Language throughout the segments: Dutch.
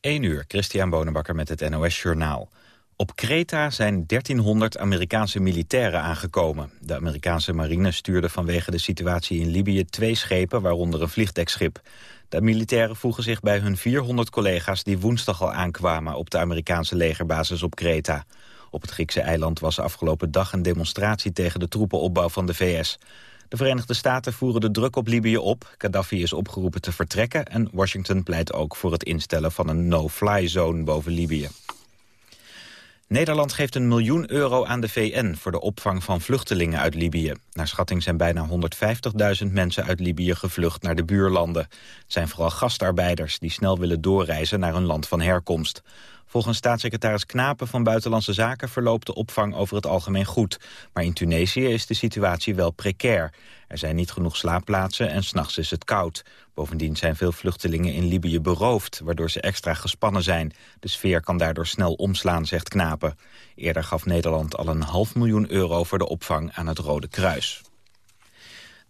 1 uur, Christian Bonenbakker met het NOS Journaal. Op Kreta zijn 1300 Amerikaanse militairen aangekomen. De Amerikaanse marine stuurde vanwege de situatie in Libië twee schepen, waaronder een vliegdekschip. De militairen voegen zich bij hun 400 collega's die woensdag al aankwamen op de Amerikaanse legerbasis op Kreta. Op het Griekse eiland was afgelopen dag een demonstratie tegen de troepenopbouw van de VS. De Verenigde Staten voeren de druk op Libië op. Gaddafi is opgeroepen te vertrekken en Washington pleit ook voor het instellen van een no-fly zone boven Libië. Nederland geeft een miljoen euro aan de VN voor de opvang van vluchtelingen uit Libië. Naar schatting zijn bijna 150.000 mensen uit Libië gevlucht naar de buurlanden. Het zijn vooral gastarbeiders die snel willen doorreizen naar hun land van herkomst. Volgens staatssecretaris Knapen van Buitenlandse Zaken verloopt de opvang over het algemeen goed. Maar in Tunesië is de situatie wel precair. Er zijn niet genoeg slaapplaatsen en s'nachts is het koud. Bovendien zijn veel vluchtelingen in Libië beroofd, waardoor ze extra gespannen zijn. De sfeer kan daardoor snel omslaan, zegt Knapen. Eerder gaf Nederland al een half miljoen euro voor de opvang aan het Rode Kruis.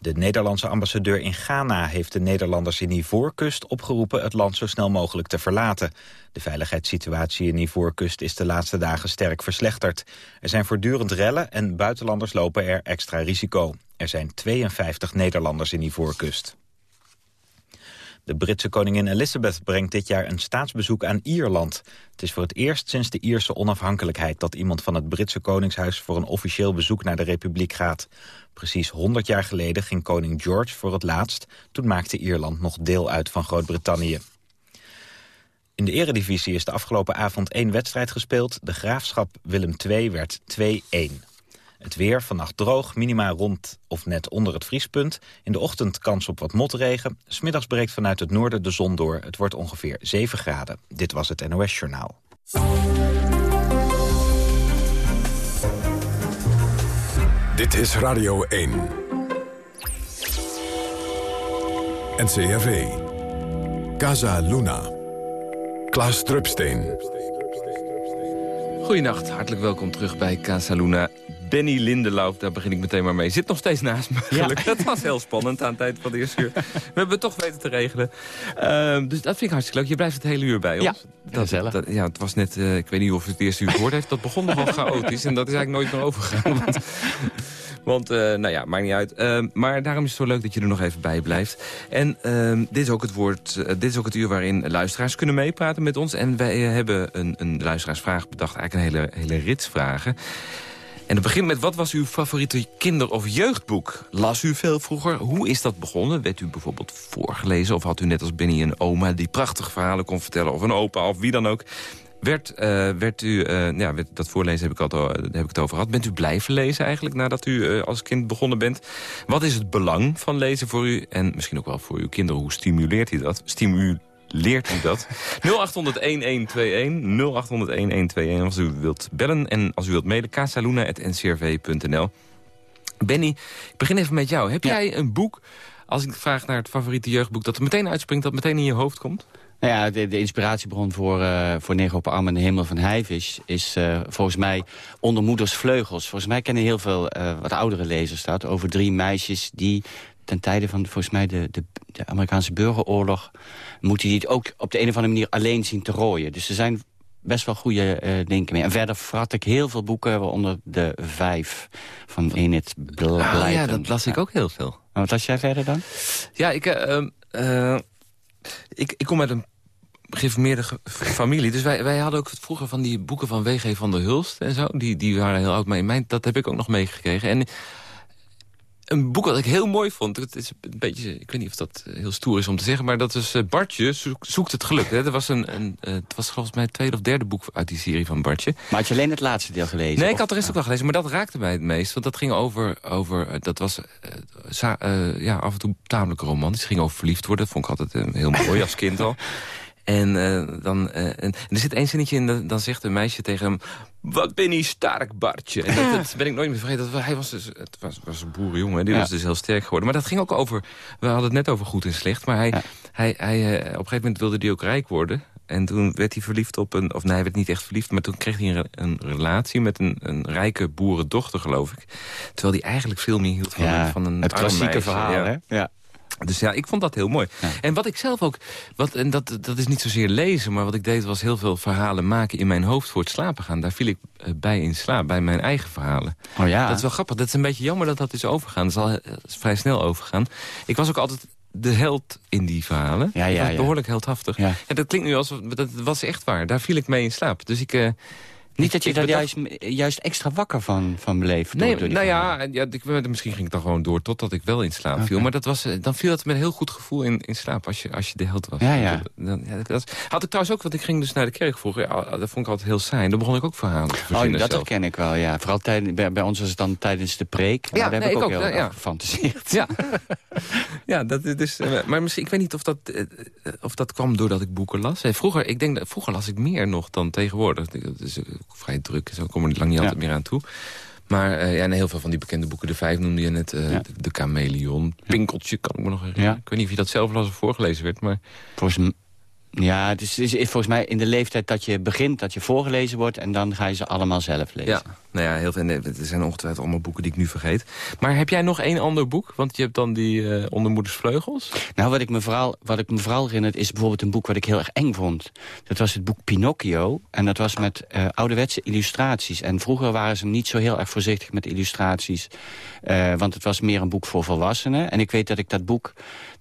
De Nederlandse ambassadeur in Ghana heeft de Nederlanders in Ivoorkust opgeroepen het land zo snel mogelijk te verlaten. De veiligheidssituatie in Ivoorkust is de laatste dagen sterk verslechterd. Er zijn voortdurend rellen en buitenlanders lopen er extra risico. Er zijn 52 Nederlanders in Ivoorkust. De Britse koningin Elizabeth brengt dit jaar een staatsbezoek aan Ierland. Het is voor het eerst sinds de Ierse onafhankelijkheid... dat iemand van het Britse koningshuis voor een officieel bezoek naar de republiek gaat. Precies 100 jaar geleden ging koning George voor het laatst. Toen maakte Ierland nog deel uit van Groot-Brittannië. In de eredivisie is de afgelopen avond één wedstrijd gespeeld. De Graafschap Willem II werd 2-1. Het weer, vannacht droog, minima rond of net onder het vriespunt. In de ochtend kans op wat motregen. Smiddags breekt vanuit het noorden de zon door. Het wordt ongeveer 7 graden. Dit was het NOS Journaal. Dit is Radio 1. NCRV. Casa Luna. Klaas Drupsteen. Goedenacht, hartelijk welkom terug bij Casa Luna. Benny Lindelauf, daar begin ik meteen maar mee. Zit nog steeds naast me, gelukkig. Dat was heel spannend aan het eind van de eerste uur. We hebben het toch weten te regelen. Ehm, dus dat vind ik hartstikke leuk. Je blijft het hele uur bij ons. Ja, dat, dat, ja, het was net, uh, ik weet niet of het het eerste uur gehoord heeft. Dat begon nogal chaotisch en dat is eigenlijk nooit meer overgegaan. Want, want uh, nou ja, maakt niet uit. Uh, maar daarom is het zo leuk dat je er nog even bij blijft. En ehm, dit, is ook het woord, uh, dit is ook het uur waarin luisteraars kunnen meepraten met ons. En wij hebben een, een luisteraarsvraag bedacht. Eigenlijk een hele, hele rits vragen. En het begint met, wat was uw favoriete kinder- of jeugdboek? Las u veel vroeger? Hoe is dat begonnen? Werd u bijvoorbeeld voorgelezen? Of had u net als Benny een oma die prachtige verhalen kon vertellen? Of een opa, of wie dan ook? Werd, uh, werd u, uh, ja, dat voorlezen heb ik, al, daar heb ik het over gehad. Bent u blijven lezen eigenlijk nadat u als kind begonnen bent? Wat is het belang van lezen voor u? En misschien ook wel voor uw kinderen. Hoe stimuleert u dat? Stimuleert leert u dat. 0800-1121, 0800-1121 als u wilt bellen. En als u wilt mailen, casaluna.ncrv.nl. Benny, ik begin even met jou. Heb jij een boek, als ik vraag naar het favoriete jeugdboek... dat er meteen uitspringt, dat meteen in je hoofd komt? Nou ja, de, de inspiratiebron voor, uh, voor Negen op Arm en de Hemel van Heivisch... is uh, volgens mij Onder Moeders Vleugels. Volgens mij kennen heel veel uh, wat oudere lezers dat... over drie meisjes die ten tijde van volgens mij de, de, de Amerikaanse burgeroorlog... moeten die het ook op de een of andere manier alleen zien te rooien. Dus er zijn best wel goede uh, dingen mee. En verder vrat ik heel veel boeken, waaronder de vijf van Enid Blyton. Ah, ja, dat las ik ook heel veel. En wat las jij verder dan? Ja, ik, uh, uh, ik, ik kom uit een geïnformeerde familie. Dus wij, wij hadden ook vroeger van die boeken van W.G. van der Hulst en zo. Die, die waren heel oud, maar in mijn, dat heb ik ook nog meegekregen. En een boek dat ik heel mooi vond. Het is een beetje, ik weet niet of dat heel stoer is om te zeggen... maar dat is uh, Bartje zoekt het geluk. Hè. Dat was een, een, uh, het was volgens mij het tweede of derde boek uit die serie van Bartje. Maar had je alleen het laatste deel gelezen? Nee, ik had de rest ook wel gelezen. Maar dat raakte mij het meest. Want dat ging over... over dat was ja, af en toe tamelijk romantisch. Het ging over verliefd worden. Dat vond ik altijd heel mooi als kind al. En, uh, dan, uh, en er zit één zinnetje in, dan zegt een meisje tegen hem... Wat ben je sterk, Bartje. En dat, dat ben ik nooit meer vergeten. Dat, hij was dus, het was, was een boerenjongen, die ja. was dus heel sterk geworden. Maar dat ging ook over... We hadden het net over goed en slecht. Maar hij, ja. hij, hij, uh, op een gegeven moment wilde hij ook rijk worden. En toen werd hij verliefd op een... Of nee, hij werd niet echt verliefd. Maar toen kreeg hij een, een relatie met een, een rijke boerendochter, geloof ik. Terwijl hij eigenlijk veel meer hield van, ja, van een Het klassieke meisje. verhaal, hè? Ja. Dus ja, ik vond dat heel mooi. En wat ik zelf ook, wat, en dat, dat is niet zozeer lezen... maar wat ik deed was heel veel verhalen maken in mijn hoofd voor het slapen gaan. Daar viel ik eh, bij in slaap, bij mijn eigen verhalen. Oh ja. Dat is wel grappig. Dat is een beetje jammer dat dat is overgaan. Dat is al is vrij snel overgaan. Ik was ook altijd de held in die verhalen. Ja, ja, was behoorlijk heldhaftig. Ja. Ja. dat klinkt nu als... Dat was echt waar. Daar viel ik mee in slaap. Dus ik... eh, Niet dat je daar bedacht- juist, juist extra wakker van, van door- Nee, door nou ja, ja ik, misschien ging ik dan gewoon door totdat ik wel in slaap viel. Maar dat was, eh, dan viel het met een heel goed gevoel in, in slaap als je, als je de held was. Ja, ja. Dan, ja, dat had ik trouwens ook, want ik ging dus naar de kerk vroeger. Ja, dat vond ik altijd heel saai. Dan begon ik ook verhalen te Oh, verzinnen dat zelf. herken ik wel, ja. Vooral tijdens, bij, bij ons was het dan tijdens de preek. Ja, daar heb nee, ik ook ik ook, heel ja, erg ja. gefantaseerd. Ja, ja dat is dus, eh, maar misschien, ik weet niet of dat, eh, eh, of dat kwam doordat ik boeken las. Eh, Vroeger, ik denk, dat- vroeger las ik meer nog dan tegenwoordig. Het is eh, vrij druk, en zo ik kom er lang niet Ja. altijd meer aan toe. Maar eh, ja, en heel veel van die bekende boeken, de vijf noemde je net, eh, Ja. de, de Chameleon, Pinkeltje, kan ik me nog herinneren. Ja. Ik weet niet of je dat zelf las of voorgelezen werd, maar Volgens, ja, het is, volgens mij in de leeftijd dat je begint, dat je voorgelezen wordt... en dan ga je ze allemaal zelf lezen. ja. Nou ja, heel veel, er zijn ongetwijfeld allemaal boeken die ik nu vergeet. Maar heb jij nog één ander boek? Want je hebt dan die eh Ondermoeders Vleugels. Nou, wat ik, me vooral, wat ik me vooral herinner is bijvoorbeeld een boek wat ik heel erg eng vond. Dat was het boek Pinocchio. En dat was met eh, ouderwetse illustraties. En vroeger waren ze niet zo heel erg voorzichtig met illustraties. eh, want het was meer een boek voor volwassenen. En ik weet dat ik dat boek,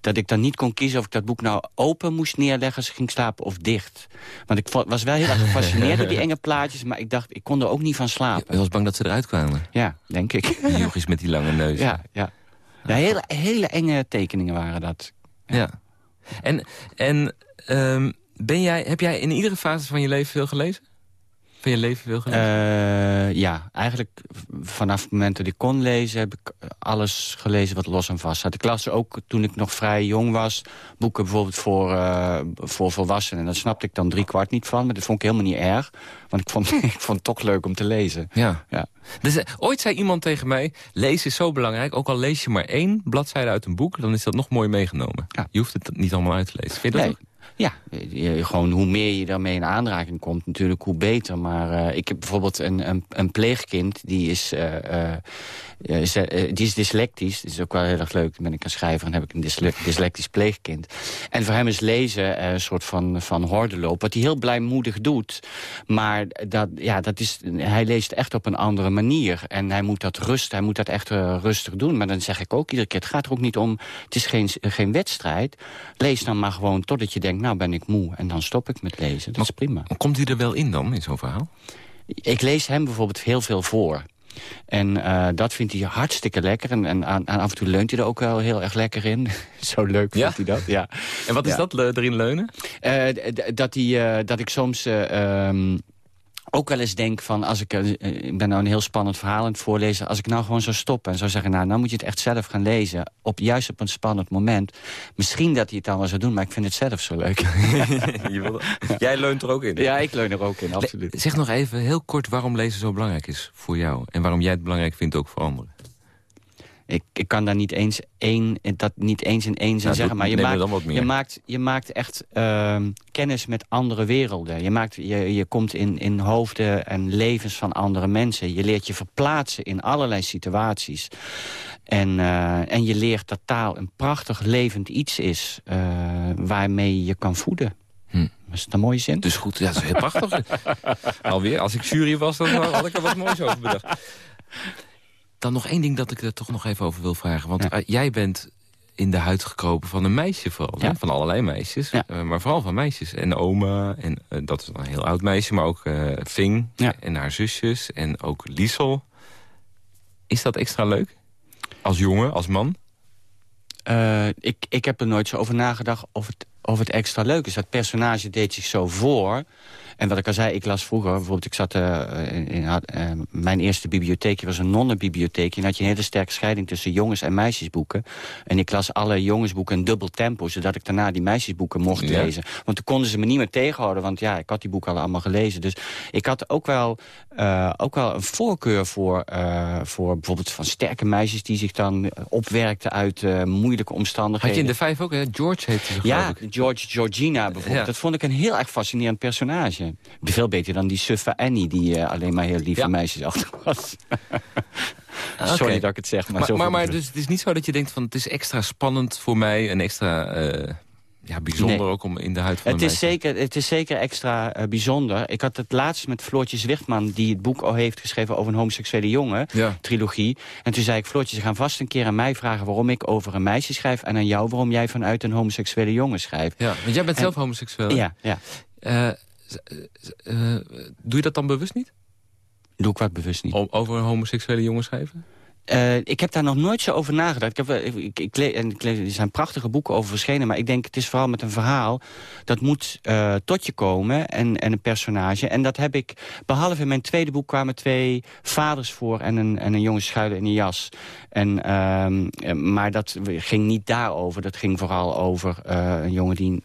dat ik dan niet kon kiezen of ik dat boek nou open moest neerleggen als ik ging slapen of dicht. Want ik was wel heel erg gefascineerd door die enge plaatjes. Maar ik dacht, ik kon er ook niet van slapen. Ik was bang dat ze eruit kwamen. Ja, denk ik. Die jochies met die lange neus. Ja, ja. ja hele, hele enge tekeningen waren dat. Ja. En, en ehm, ben jij, heb jij in iedere fase van je leven veel gelezen? Van je leven veel gelezen? Eh, ja, eigenlijk vanaf het moment dat ik kon lezen... heb ik alles gelezen wat los en vast zat. Ik las ook toen ik nog vrij jong was... boeken bijvoorbeeld voor, eh, voor volwassenen. Daar snapte ik dan drie kwart niet van. Maar dat vond ik helemaal niet erg. Want ik vond, ik vond het toch leuk om te lezen. ja. Ja. Dus, eh, ooit zei iemand tegen mij, lezen is zo belangrijk. Ook al lees je maar één bladzijde uit een boek, dan is dat nog mooi meegenomen. Ja. Je hoeft het niet allemaal uit te lezen. Vind je dat Nee. ook? Ja, je- gewoon hoe meer je daarmee in aanraking komt, natuurlijk hoe beter. Maar eh, ik heb bijvoorbeeld een, een, een pleegkind, die is, eh, eh, eh, eh, die is dyslectisch. Dat is ook wel heel erg leuk. Dan ben ik een schrijver en heb ik een dysle- dyslectisch pleegkind. En voor hem is lezen eh, een soort van, van hordenloop, wat hij heel blijmoedig doet. Maar dat, ja, dat is, hij leest echt op een andere manier. En hij moet dat rust, hij moet dat echt eh, rustig doen. Maar dan zeg ik ook iedere keer, het gaat er ook niet om... het is geen, geen wedstrijd. Lees dan maar gewoon totdat je denkt, nou ben ik moe. En dan stop ik met lezen. Dat is prima. Komt hij er wel in dan, in zo'n verhaal? Ik lees hem bijvoorbeeld heel veel voor. En eh, dat vindt hij hartstikke lekker. En, en, af en toe leunt hij er ook wel heel erg lekker in. Zo leuk Ja? vindt hij dat, ja. En wat is Ja. dat, erin leunen? Eh, dat, die, eh, dat ik soms eh, ehm, ook wel eens denk van... als ik, eh, ik ben nou een heel spannend verhaal aan het voorlezen... als ik nou gewoon zou stoppen en zou zeggen... nou, nou moet je het echt zelf gaan lezen. Op, juist op een spannend moment. Misschien dat hij het dan wel zou doen, maar ik vind het zelf zo leuk. Je wil- Jij leunt er ook in. ja, ik leun er ook in, absoluut. Zeg nog even heel kort waarom lezen zo belangrijk is voor jou. En waarom jij het belangrijk vindt ook voor anderen. Ik, ik kan daar niet eens, één, dat niet eens in één zin Nou, zeggen. Maar je maakt, je, maakt, je maakt echt ehm, kennis met andere werelden. Je, maakt, je, je komt in, in hoofden en levens van andere mensen. Je leert je verplaatsen in allerlei situaties. En, eh, en je leert dat taal een prachtig levend iets is... eh, waarmee je je kan voeden. Hm. Is dat een mooie zin? Dus goed, ja, dat is heel prachtig. Alweer, als ik jury was, dan had ik er wat moois over bedacht. Dan nog één ding dat ik er toch nog even over wil vragen. Want Ja. eh, jij bent in de huid gekropen van een meisje vooral. Ja. Van allerlei meisjes. Ja. Eh, maar vooral van meisjes. En oma, en eh, dat is een heel oud meisje. Maar ook eh Ving Ja. en haar zusjes. En ook Liesel. Is dat extra leuk? Als jongen, als man? Ik, ik heb er nooit zo over nagedacht of het, of het extra leuk is. Dat personage deed zich zo voor. En wat ik al zei, ik las vroeger... bijvoorbeeld, ik zat... eh, in, eh, mijn eerste bibliotheekje was een nonnenbibliotheekje. En had je een hele sterke scheiding tussen jongens- en meisjesboeken. En ik las alle jongensboeken in dubbel tempo... zodat ik daarna die meisjesboeken mocht Ja. lezen. Want toen konden ze me niet meer tegenhouden. Want ja, ik had die boeken al allemaal gelezen. Dus ik had ook wel, eh, ook wel een voorkeur voor, voor bijvoorbeeld van sterke meisjes... die zich dan opwerkten uit moeilijke omstandigheden. Had je in de vijf ook, hè? George heette ze, Ja. George Georgina bijvoorbeeld. Ja. Dat vond ik een heel erg fascinerend personage. Veel beter dan die suffe Annie... die eh, alleen maar heel lieve Ja. meisjes achter was. Sorry dat ik het zeg, maar, Maar, zo maar, maar dus het is niet zo dat je denkt van het is extra spannend voor mij... en extra eh, ja, bijzonder Nee. ook om in de huid van Het is, meisje- zeker, het is zeker extra eh, bijzonder. Ik had het laatst met Floortje Zwichtman... die het boek al heeft geschreven over een homoseksuele jongen. Ja. Trilogie. En toen zei ik, Floortje, ze gaan vast een keer aan mij vragen... waarom ik over een meisje schrijf... en aan jou waarom jij vanuit een homoseksuele jongen schrijft. Ja, want jij bent En- zelf homoseksueel. Ja, ja. Eh, eh, eh, doe je dat dan bewust niet? Doe ik wat bewust niet. Om over een homoseksuele jongen schrijven? Eh, ik heb daar nog nooit zo over nagedacht. Ik heb, wel- ik, ik, er zijn prachtige boeken over verschenen... maar ik denk, het is vooral met een verhaal... dat moet eh, tot je komen en, en een personage. En dat heb ik... Behalve in mijn tweede boek kwamen twee vaders voor... en een, en een jongen schuilen in een jas. En, ehm, eh, maar dat ging niet daarover. Dat ging vooral over eh, een jongen die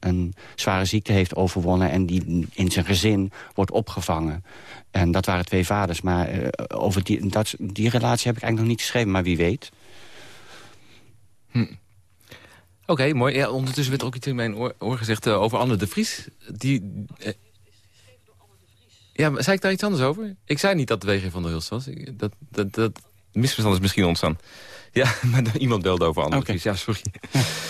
een zware ziekte heeft overwonnen... en die in zijn gezin wordt opgevangen. En dat waren twee vaders. Maar eh, over die, dat, die relatie heb ik eigenlijk nog niet geschreven. Maar wie weet. Oké, mooi. Ja, ondertussen werd er ook iets in mijn oor, oor gezegd eh, over Anne de Vries. Die, eh, ja, maar zei ik daar iets anders over? Ik zei niet dat WG van der Hulst was. Dat, dat, dat misverstand is misschien ontstaan. Ja, maar iemand belde over Anne de Vries. Ja, sorry.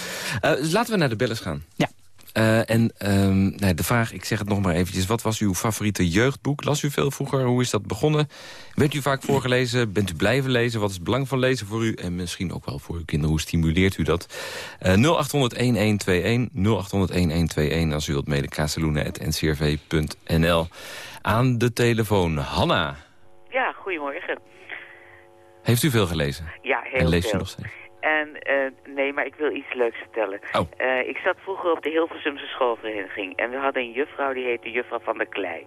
Laten we naar de bellers gaan. Ja. Eh, en ehm, nee, de vraag, ik zeg het nog maar eventjes. Wat was uw favoriete jeugdboek? Las u veel vroeger? Hoe is dat begonnen? Werd u vaak voorgelezen? Bent u blijven lezen? Wat is het belang van lezen voor u? En misschien ook wel voor uw kinderen. Hoe stimuleert u dat? Eh 0800-1121, 0800-1121 als u wilt mailen. kazeloenen.ncrv.nl Aan de telefoon, Hanna. Ja, goedemorgen. Heeft u veel gelezen? Ja, heel en leest veel. u nog steeds? En eh, nee, maar ik wil iets leuks vertellen. Oh. Eh, ik zat vroeger op de Hilversumse schoolvereniging. En we hadden een juffrouw, die heette juffrouw van der Klei.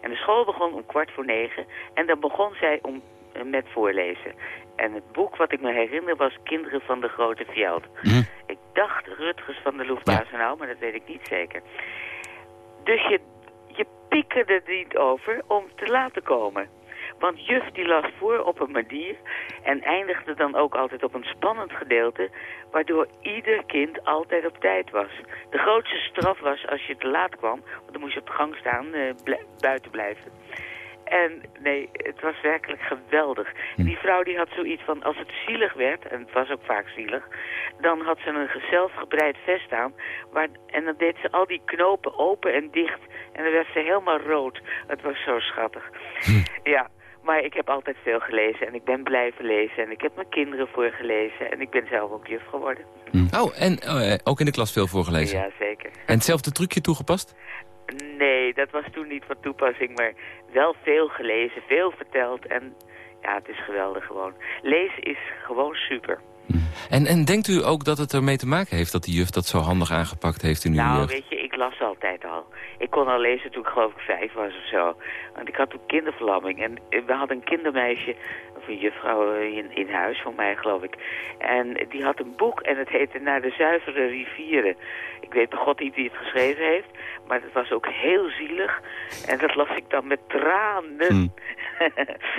En de school begon om kwart voor negen. En dan begon zij om, eh, met voorlezen. En het boek wat ik me herinner was Kinderen van de Grote Veld. Hm. Ik dacht Rutgers van de Lufthansa, maar dat weet ik niet zeker. Dus je, je piekerde er niet over om te laten komen. Want juf die las voor op een manier en eindigde dan ook altijd op een spannend gedeelte... waardoor ieder kind altijd op tijd was. De grootste straf was als je te laat kwam, want dan moest je op de gang staan, blij- buiten blijven. En nee, het was werkelijk geweldig. En die vrouw die had zoiets van, als het zielig werd, en het was ook vaak zielig... dan had ze een zelfgebreid vest aan. Waar, en dan deed ze al die knopen open en dicht. En dan werd ze helemaal rood. Het was zo schattig. Ja, maar ik heb altijd veel gelezen en ik ben blijven lezen. En ik heb mijn kinderen voorgelezen. En ik ben zelf ook juf geworden. Oh, en eh, ook in de klas veel voorgelezen? Ja, zeker. En hetzelfde trucje toegepast? Nee, dat was toen niet van toepassing, maar wel veel gelezen, veel verteld. En ja, het is geweldig gewoon. Lezen is gewoon super. En, en denkt u ook dat het ermee te maken heeft dat die juf dat zo handig aangepakt heeft in uw Nou, jeugd? weet je, ik las altijd al. Ik kon al lezen toen ik geloof ik vijf was of zo. Want ik had toen kinderverlamming. En we hadden een kindermeisje, of een juffrouw eh, in, in huis van mij geloof ik. En die had een boek en het heette Naar de zuivere rivieren. Ik weet bij god niet wie het geschreven heeft. Maar het was ook heel zielig. En dat las ik dan met tranen.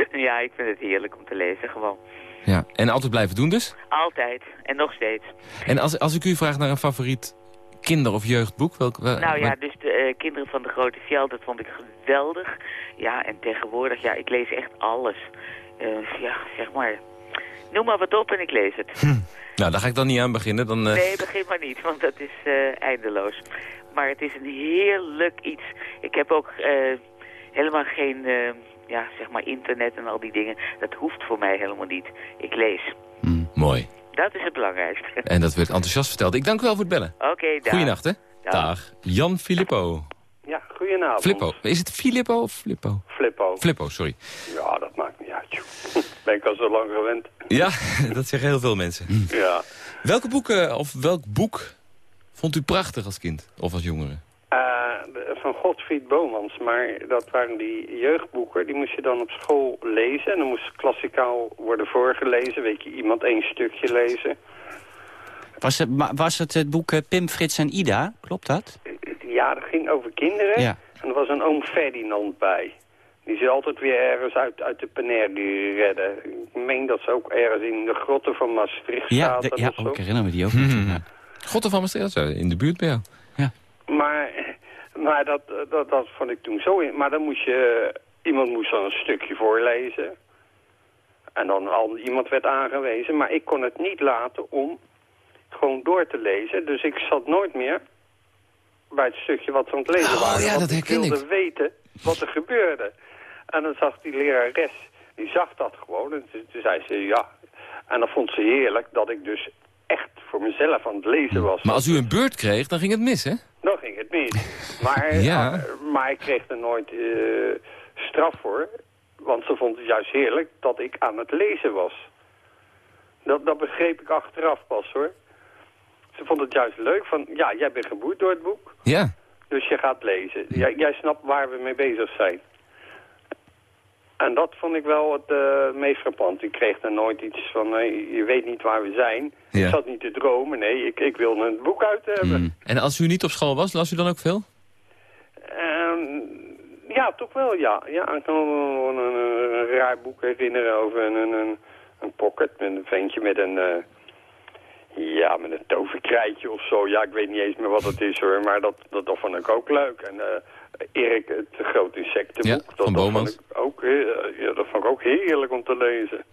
ja, ik vind het heerlijk om te lezen, gewoon. Ja. En altijd blijven doen dus? Altijd. En nog steeds. En als, als ik u vraag naar een favoriet kinder- of jeugdboek... Welk, wel- Nou ja, dus de eh, Kinderen van de Grote Fjeld, dat vond ik geweldig. Ja, en tegenwoordig, ja, ik lees echt alles. Eh, ja, zeg maar, noem maar wat op en ik lees het. Nou, daar ga ik dan niet aan beginnen. Dan, eh, Nee, begin maar niet, want dat is eindeloos. Maar het is een heerlijk iets. Ik heb ook helemaal geen, ja, zeg maar, internet en al die dingen. Dat hoeft voor mij helemaal niet. Ik lees. Mooi. Dat is het belangrijkste. En dat werd enthousiast verteld. Ik dank u wel voor het bellen. Oké, dag. Goeienacht, hè? Dag. Dag. Jan Filippo. Ja, goedenavond. Flippo. Is het Filippo of Flippo? Flippo. Flippo, sorry. Ja, dat maakt niet uit, joh. Ben ik al zo lang gewend. Ja, dat zeggen heel veel mensen. Ja. Welke boeken, of welk boek vond u prachtig als kind? Of als jongere? Godfried Bomans, maar dat waren die jeugdboeken. Die moest je dan op school lezen. En dan moest klassikaal worden voorgelezen. Weet je, iemand één stukje lezen. Was het, was het het boek eh, Pim, Frits en Ida? Klopt dat? Ja, dat ging over kinderen. Ja. En er was een oom Ferdinand bij. Die ze altijd weer ergens uit, uit de Penair redden. Ik meen dat ze ook ergens in de grotten van Maastricht Ja, zaten de- ja of zo. ik herinner me die ook. nog. Ja. God van Maastricht, zo, in de buurt bij jou. Maar, maar dat, dat, dat vond ik toen zo... In, maar dan moest je... Iemand moest dan een stukje voorlezen. En dan al iemand werd aangewezen, maar ik kon het niet laten om gewoon door te lezen. Dus ik zat nooit meer bij het stukje wat ze aan het lezen Oh, waren. ja, dat ik wilde ik. weten wat er gebeurde. En dan zag die lerares, die zag dat gewoon. En toen, toen zei ze ja. En dan vond ze heerlijk dat ik dus voor mezelf aan het lezen was. Maar als u een beurt kreeg, dan ging het mis, hè? Dan ging het mis. Maar, Ja. ah, maar ik kreeg er nooit eh, straf voor. Want ze vond het juist heerlijk dat ik aan het lezen was. Dat, dat begreep ik achteraf pas hoor. Ze vond het juist leuk van, ja, jij bent geboeid door het boek. Ja. Dus je gaat lezen. Jij, jij snapt waar we mee bezig zijn. En dat vond ik wel het eh, meest frappant. Ik kreeg er nooit iets van, nee, je weet niet waar we zijn. Ja. Ik zat niet te dromen, nee, ik, ik wilde een boek uit hebben. Hmm. En als u niet op school was, las u dan ook veel? Ehm, ja, toch wel, ja. ja ik kan me een, een, een raar boek herinneren over een, een, een, pocket met een ventje met een... eh, ja, met een toverkrijtje of zo. Ja, ik weet niet eens meer wat het is hoor, maar dat, dat, dat vond ik ook leuk. En eh, Erik, het grote insectenboek, Ja, dat, van dat, vond ik ook, he- ja, dat vond ik ook heerlijk om te lezen.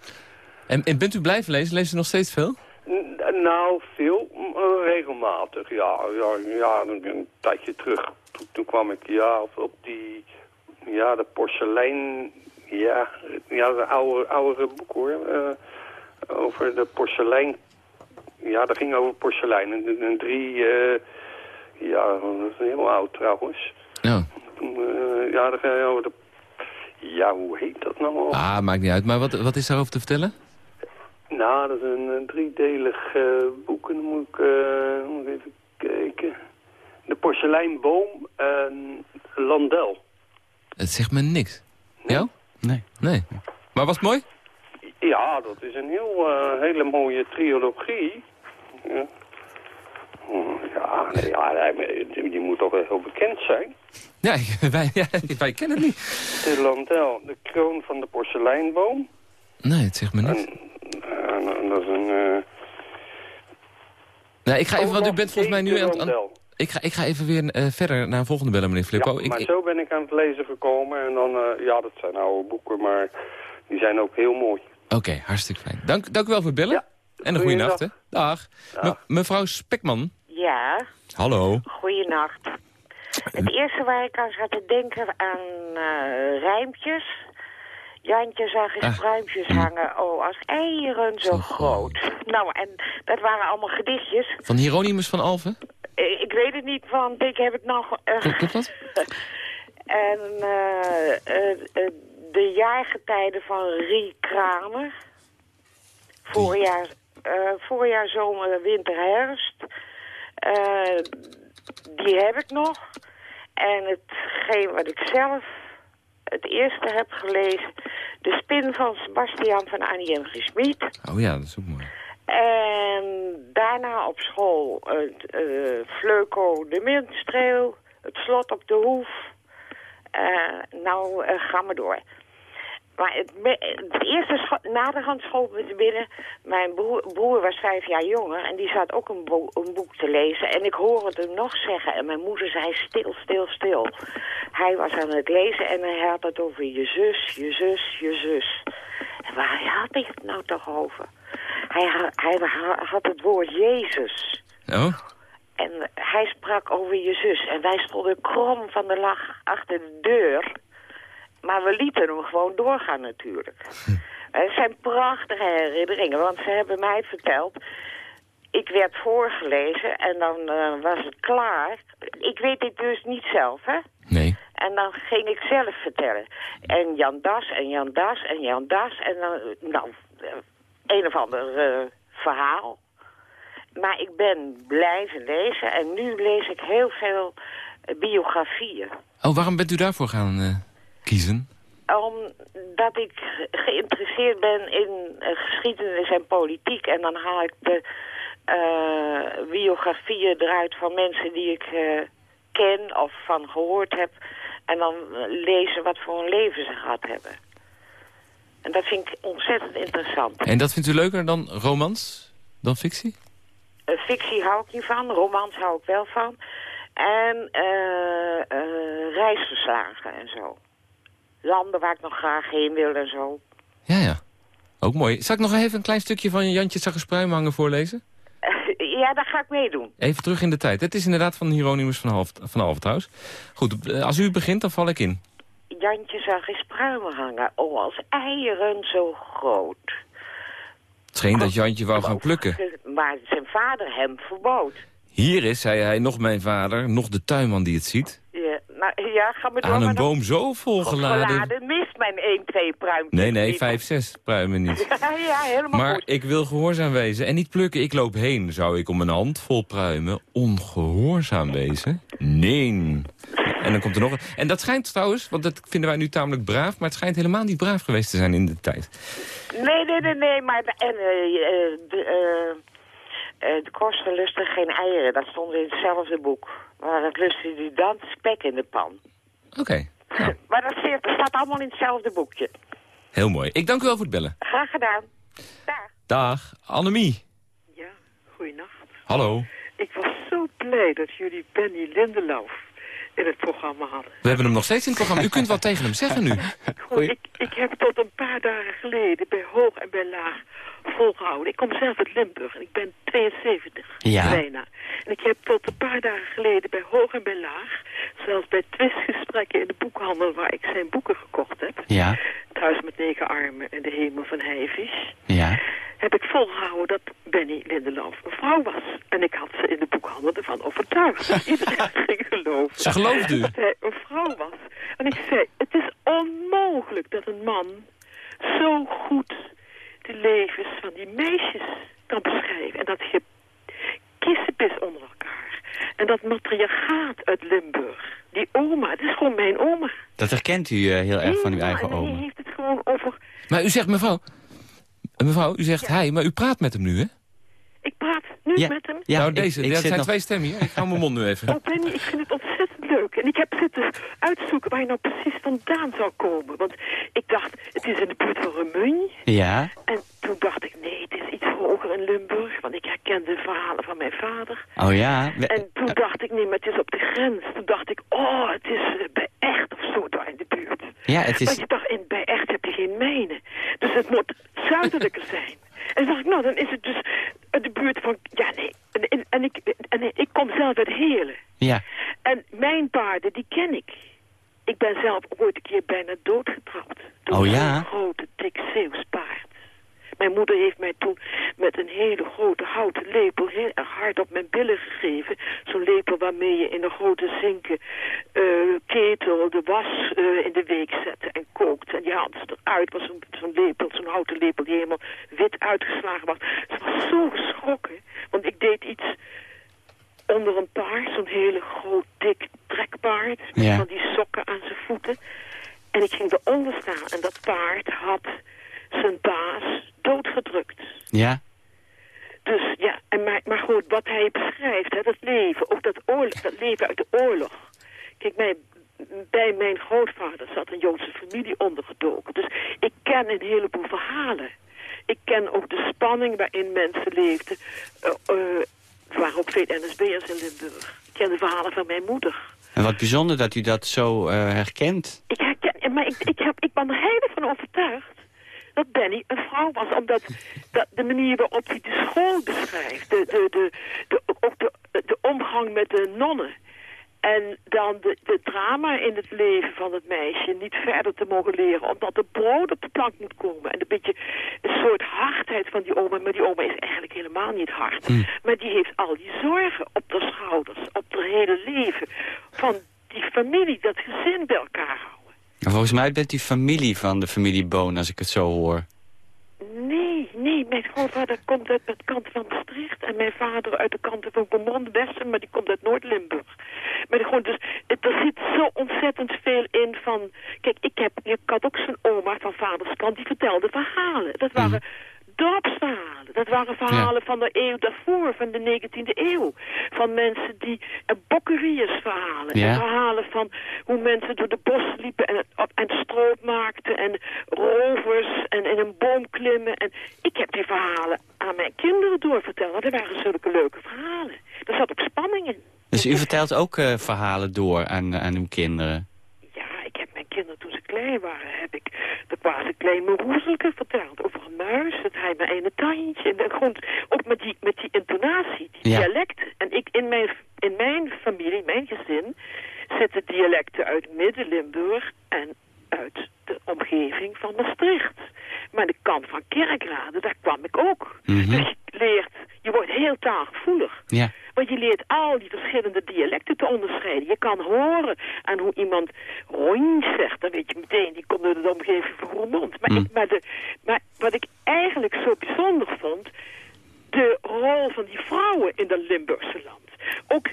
En, en bent u blijven lezen? Leest u nog steeds veel? N- nou, veel, eh, regelmatig, ja. Ja, ja een, een tijdje terug, toen, toen kwam ik ja, op, die, ja, de porselein, ja, ja de oude, oudere boek hoor. eh, over de porselein, ja, dat ging over porselein. Een, een drie, eh, ja, dat is heel oud trouwens. Ja. Eh, ja, dat ging over de, ja, hoe heet dat nou al? Ah, maakt niet uit. Maar wat, wat is daarover te vertellen? Nou, dat is een, een driedelig eh, boek. En dan moet ik, eh, moet ik even kijken. De porseleinboom en Landel. Het zegt me niks. Jou? Nee. Nee. Maar was het mooi? Ja, dat is een heel, eh, hele mooie trilogie. Ja, Oh, ja, nee, ja die, moet toch wel heel bekend zijn. Ja, wij, ja, wij kennen het niet. De Landel, de kroon van de porseleinboom. Nee, het zegt me. En, en, en dat is een... eh, Nou, ik ga even, want u bent volgens mij nu aan. Ik ga, ik ga even weer eh, verder naar een volgende bellen, meneer Flippo. Ja, maar ik- zo ben ik aan het lezen gekomen. En dan, eh, ja, dat zijn oude boeken, maar die zijn ook heel mooi. Oké, hartstikke fijn. Dank, dank u wel voor het bellen. Ja. En een goede nacht, hè. Dag. Dag. Me- mevrouw Spekman. Ja, Hallo. goeienacht. Het eerste waar ik aan zat te denken aan eh rijmpjes. Jantje zag eens Ah. pruimpjes hangen, oh, als eieren zo, Zo groot. Nou, en dat waren allemaal gedichtjes. Van Hieronymus van Alphen. Eh, Ik weet het niet, want ik heb het nog... eh, Klopt, klopt dat? En eh, eh, eh, de jaargetijden van Rie Kramer. Voorjaar, eh, voorjaar, zomer, winter, herfst. Eh, die heb ik nog. En hetgeen wat ik zelf het eerste heb gelezen... De spin van Sebastian van Annie M. Schmid. Oh ja, dat is ook mooi. En daarna op school het Fleuco de Minstreel, het slot op de hoef. Nou, eh, ga maar door. Maar het, het eerste naderhand school me binnen. Mijn broer, broer was vijf jaar jonger en die zat ook een, bo- een boek te lezen. En ik hoorde hem nog zeggen. En mijn moeder zei stil, stil, stil. Hij was aan het lezen en hij had het over je zus, je zus, je zus. En waar had hij het nou toch over? Hij, ha- hij ha- had het woord Jezus. Oh? En hij sprak over je zus. En wij stonden krom van de lach achter de deur. Maar we lieten hem gewoon doorgaan natuurlijk. Het zijn prachtige herinneringen. Want ze hebben mij verteld... Ik werd voorgelezen en dan eh, was het klaar. Ik weet dit dus niet zelf, hè? Nee. En dan ging ik zelf vertellen. En Jan Das en Jan Das en Jan Das. En dan, nou, eh, een of ander eh, verhaal. Maar ik ben blijven lezen en nu lees ik heel veel biografieën. Oh, waarom bent u daarvoor gaan kiezen? Omdat ik ge- geïnteresseerd ben in eh, geschiedenis en politiek. En dan haal ik de eh, biografieën eruit van mensen die ik eh, ken of van gehoord heb. En dan lezen wat voor een leven ze gehad hebben. En dat vind ik ontzettend interessant. En dat vindt u leuker dan romans? Dan fictie? Fictie hou ik niet van, romans hou ik wel van. En reisverslagen en zo. Landen waar ik nog graag heen wil en zo. Ja, ja. Ook mooi. Zal ik nog even een klein stukje van Jantje Zaggerspruimanger voorlezen? Ja, daar ga ik meedoen. Even terug in de tijd. Het is inderdaad van Hieronymus van, Half, van Alverthuis. Goed, eh, als u begint, dan val ik in. Jantje zag eens pruimen hangen. Oh, als eieren zo groot. Het scheen dat Jantje wou gaan plukken. Maar zijn vader hem verbood. Hier is, zei hij, nog mijn vader, nog de tuinman die het ziet. Ja, nou, ja ga maar door. Aan maar een dan- boom zo volgeladen. Geladen mist mijn 1, 2 pruimpjes. Nee, nee, niet. 5, 6 pruimen niet. ja, helemaal Maar goed. ik wil gehoorzaam wezen en niet plukken. Ik loop heen. Zou ik om een hand vol pruimen ongehoorzaam wezen? Nee. En dan komt er nog een... En dat schijnt trouwens, want dat vinden wij nu tamelijk braaf... maar het schijnt helemaal niet braaf geweest te zijn in de tijd. Nee, nee, nee, nee, maar en, eh, de, eh, eh, de kosten lusten geen eieren. Dat stond in hetzelfde boek. Maar dat lustte die dan spek in de pan. Oké, nou, Maar dat, staat allemaal in hetzelfde boekje. heel mooi. Ik dank u wel voor het bellen. Graag gedaan. Dag. Dag, Annemie. Ja, goeienacht. Hallo. Ik was zo blij dat jullie Benny Lindeloof in het programma hadden. We hebben hem nog steeds in het programma. U kunt wat tegen hem zeggen nu. Goed, ik, ik heb tot een paar dagen geleden bij hoog en bij laag volgehouden. Ik kom zelf uit Limburg en ik ben 72, Ja. bijna. En ik heb tot een paar dagen geleden bij hoog en bij laag, zelfs bij twistgesprekken in de boekhandel waar ik zijn boeken gekocht heb, Ja, Thuis met negen armen en de hemel van Heivisch, ja. heb ik volgehouden dat Benny Lindeloof een vrouw was. En ik had ze in de boekhandel ervan overtuigd. Iedereen ging geloven. Ze geloofde u. Dat hij een vrouw was. En ik zei, het is onmogelijk dat een man zo goed de levens van die meisjes kan beschrijven. En dat je kissenbis onder elkaar. En dat matriarchaat uit Limburg. Die oma, het is gewoon mijn oma. Dat herkent u eh, heel erg van uw eigen en hij oma. heeft het gewoon over... Maar u zegt mevrouw... Mevrouw, u zegt hij, maar u praat met hem nu, hè? Ik praat nu Ja. met hem. Ja, nou, deze. ik ja, het zit zijn nog- twee stemmen hier. Ik hou mijn mond nu even. Oh Benny, ik vind het ontzettend leuk. En ik heb zitten uitzoeken waar je nou precies vandaan zou komen. Want ik dacht, het is in de buurt van Remugne. Ja, En toen dacht ik, nee, het is iets hoger in Limburg. Want ik herkende de verhalen van mijn vader. oh ja. We- En toen dacht ik, nee, maar het is op de grens. Toen dacht ik, oh, het is eh, bij Echt of zo daar in de buurt. ja, het Want is... je dacht, in, bij Echt heb je geen mijnen. Dus het moet zuidelijker zijn. En toen dacht ik, nou, dan is het dus uit de buurt van... Ja, nee. En, en, en ik, en ik kom zelf uit Heerlen. Ja, En mijn paarden, die ken ik. Ik ben zelf ooit een keer bijna doodgetrapt. Door Oh ja? een grote, dik Zeeuws paard. Mijn moeder heeft mij toen met een hele grote houten lepel heel erg hard op mijn billen gegeven. Zo'n lepel waarmee je in een grote zinken eh, ketel de was eh, in de week zette en kookt. En je haalde ze eruit. was zo'n lepel, zo'n houten lepel die helemaal wit uitgeslagen was. Ze was zo geschrokken, want ik deed iets onder een paard, zo'n hele groot dik trekpaard. Met Ja. van die sokken aan zijn voeten. En ik ging eronder staan en dat paard had zijn baas doodgedrukt. ja, Dus ja, en maar, maar goed, wat hij beschrijft, hè, dat leven, ook dat, oorlog, dat leven uit de oorlog. Kijk, mij, bij mijn grootvader zat een Joodse familie ondergedoken. Dus ik ken een heleboel verhalen. Ik ken ook de spanning waarin mensen leefden. Eh, eh, er waren ook veel NSB'ers in Limburg. Ik ken de verhalen van mijn moeder. en wat bijzonder dat u dat zo eh, herkent. Ik herken, maar ik, ik, heb, ik ben er heilig van overtuigd dat Benny een vrouw was. Omdat dat de manier waarop hij de school beschrijft, de, de, de, de, ook de, de omgang met de nonnen. En dan de, de drama in het leven van het meisje niet verder te mogen leren. Omdat er brood op de plank moet komen. En een beetje een soort hardheid van die oma. Maar die oma is eigenlijk helemaal niet hard. Maar die heeft al die zorgen op de schouders. Op haar hele leven. Van die familie, dat gezin bij elkaar houden. En volgens mij bent u familie van de familie Boon, als ik het zo hoor. Nee, nee, mijn grootvader komt uit de kant van Maastricht en mijn vader uit de kant van Comond Westen, maar die komt uit Noord-Limburg. Maar gewoon, dus, het, er zit zo ontzettend veel in van... Kijk, ik, heb, ik had ook zo'n oma van vaders kant, die vertelde verhalen. Dat waren dorpsverhalen. Dat waren verhalen van de eeuw daarvoor, van de 19e eeuw. Van mensen die... Bokkeriersverhalen. Ja. En verhalen van hoe mensen door de bos liepen en, en stroop maakten. En rovers en in een boom klimmen. En ik heb die verhalen aan mijn kinderen doorverteld. Want er waren zulke leuke verhalen. Er zat ook spanning in. Dus u vertelt ook eh, verhalen door aan, aan uw kinderen. Ja, ik heb mijn kinderen toen ze klein waren, heb ik de paas een klein meroezelke verteld over een muis. Dat hij maar een tandje. En gewoon, ook met die, met die intonatie, die Ja. dialect. En ik in mijn, in mijn familie, mijn gezin, zitten dialecten uit Midden-Limburg en uit de omgeving van Maastricht. Maar de kant van Kerkrade, daar kwam ik ook. Mhm. Dus je leert, je wordt heel taalgevoelig. Ja. Want je leert al die verschillende dialecten te onderscheiden. Je kan horen aan hoe iemand rond zegt. Dan weet je meteen, die komt uit de omgeving van Roermond. Maar, ik, maar, de, maar wat ik eigenlijk zo bijzonder vond... de rol van die vrouwen in dat Limburgse land. Ook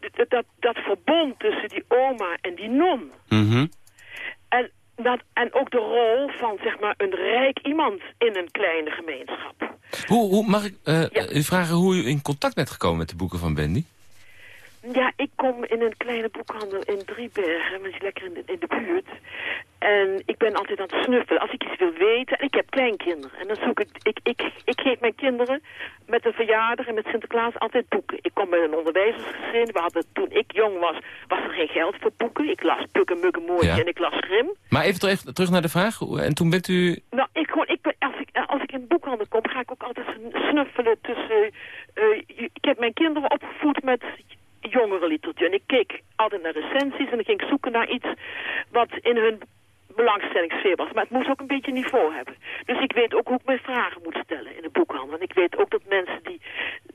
dat, dat, dat verbond tussen die oma en die non. Mhm. En, dat, en ook de rol van zeg maar, een rijk iemand in een kleine gemeenschap. Hoe, hoe mag ik eh, Ja. u vragen hoe u in contact bent gekomen met de boeken van Bendy? Ja, ik kom in een kleine boekhandel in Driebergen, maar is lekker in de, in de buurt. En ik ben altijd aan het snuffelen. Als ik iets wil weten, en ik heb kleinkinderen. En dan zoek ik, ik, ik, ik geef mijn kinderen met een verjaardag en met Sinterklaas altijd boeken. Ik kom uit een onderwijzersgezin. We hadden, toen ik jong was, was er geen geld voor boeken. Ik las Pukken, Muggen, Mooitje Ja. en ik las Grim. Maar even terug, terug naar de vraag. En toen bent u... Nou, ik, gewoon, ik ben, als, ik, als ik in boekhandel kom, ga ik ook altijd snuffelen tussen... eh, je- ik heb mijn kinderen opgevoed met jongere literatuur. En ik keek altijd naar recensies en dan ging ik zoeken naar iets wat in hun belangstellingssfeer was. Maar het moest ook een beetje niveau hebben. Dus ik weet ook hoe ik mijn vragen moet stellen in de boekhandel. En ik weet ook dat mensen die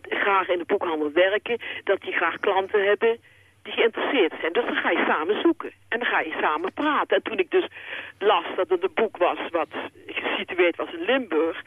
graag in de boekhandel werken, dat die graag klanten hebben die geïnteresseerd zijn. Dus dan ga je samen zoeken. En dan ga je samen praten. En toen ik dus las dat het een boek was wat gesitueerd was in Limburg...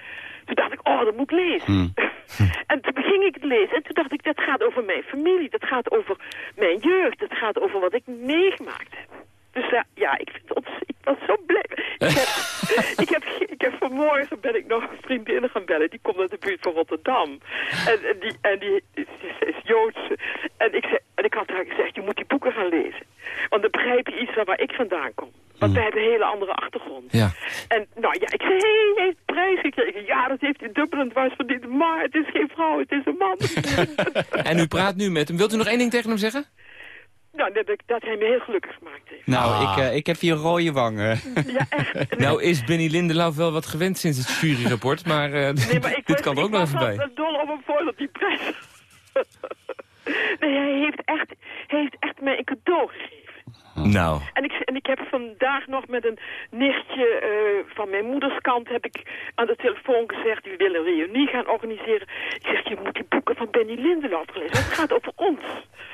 toen dacht ik, oh, dat moet ik lezen. en toen beging ik het lezen. En toen dacht ik, dat gaat over mijn familie. Dat gaat over mijn jeugd. Dat gaat over wat ik meegemaakt heb. Dus ja, ja ik, vind het ik was zo blij. Ik heb, ik, heb, ik heb vanmorgen ben ik nog een vriendin gaan bellen. Die komt uit de buurt van Rotterdam. En, en, die, en die is, is Joodse. En ik, zei, en ik had haar gezegd, je moet die boeken gaan lezen. Want dan begrijp je iets van waar ik vandaan kom. Want wij hebben een hele andere achtergrond. Ja. En nou ja, ik zei, hé, hey, hij heeft prijs gekregen. Ja, dat heeft hij dubbel en dwars verdiend. Maar het is geen vrouw, het is een man. En u praat nu met hem. Wilt u nog één ding tegen hem zeggen? Nou, dat, ik- dat hij me heel gelukkig gemaakt heeft. Nou, Ah. ik, eh, ik heb hier rode wangen. Ja, echt. Nou is Benny Lindelauw wel wat gewend sinds het juryrapport, maar, eh, Nee, maar ik dit was, kan er ook ik nog was even bij. wel dol op hem voor dat die prijs. nee, hij heeft echt, hij heeft echt mij een cadeau gegeven. Nou, En ik, en ik heb vandaag nog met een nichtje eh, van mijn moeders kant heb ik aan de telefoon gezegd, die willen een reunie gaan organiseren. Ik zeg, je moet die boeken van Benny Lindelauw lezen. Het gaat over ons.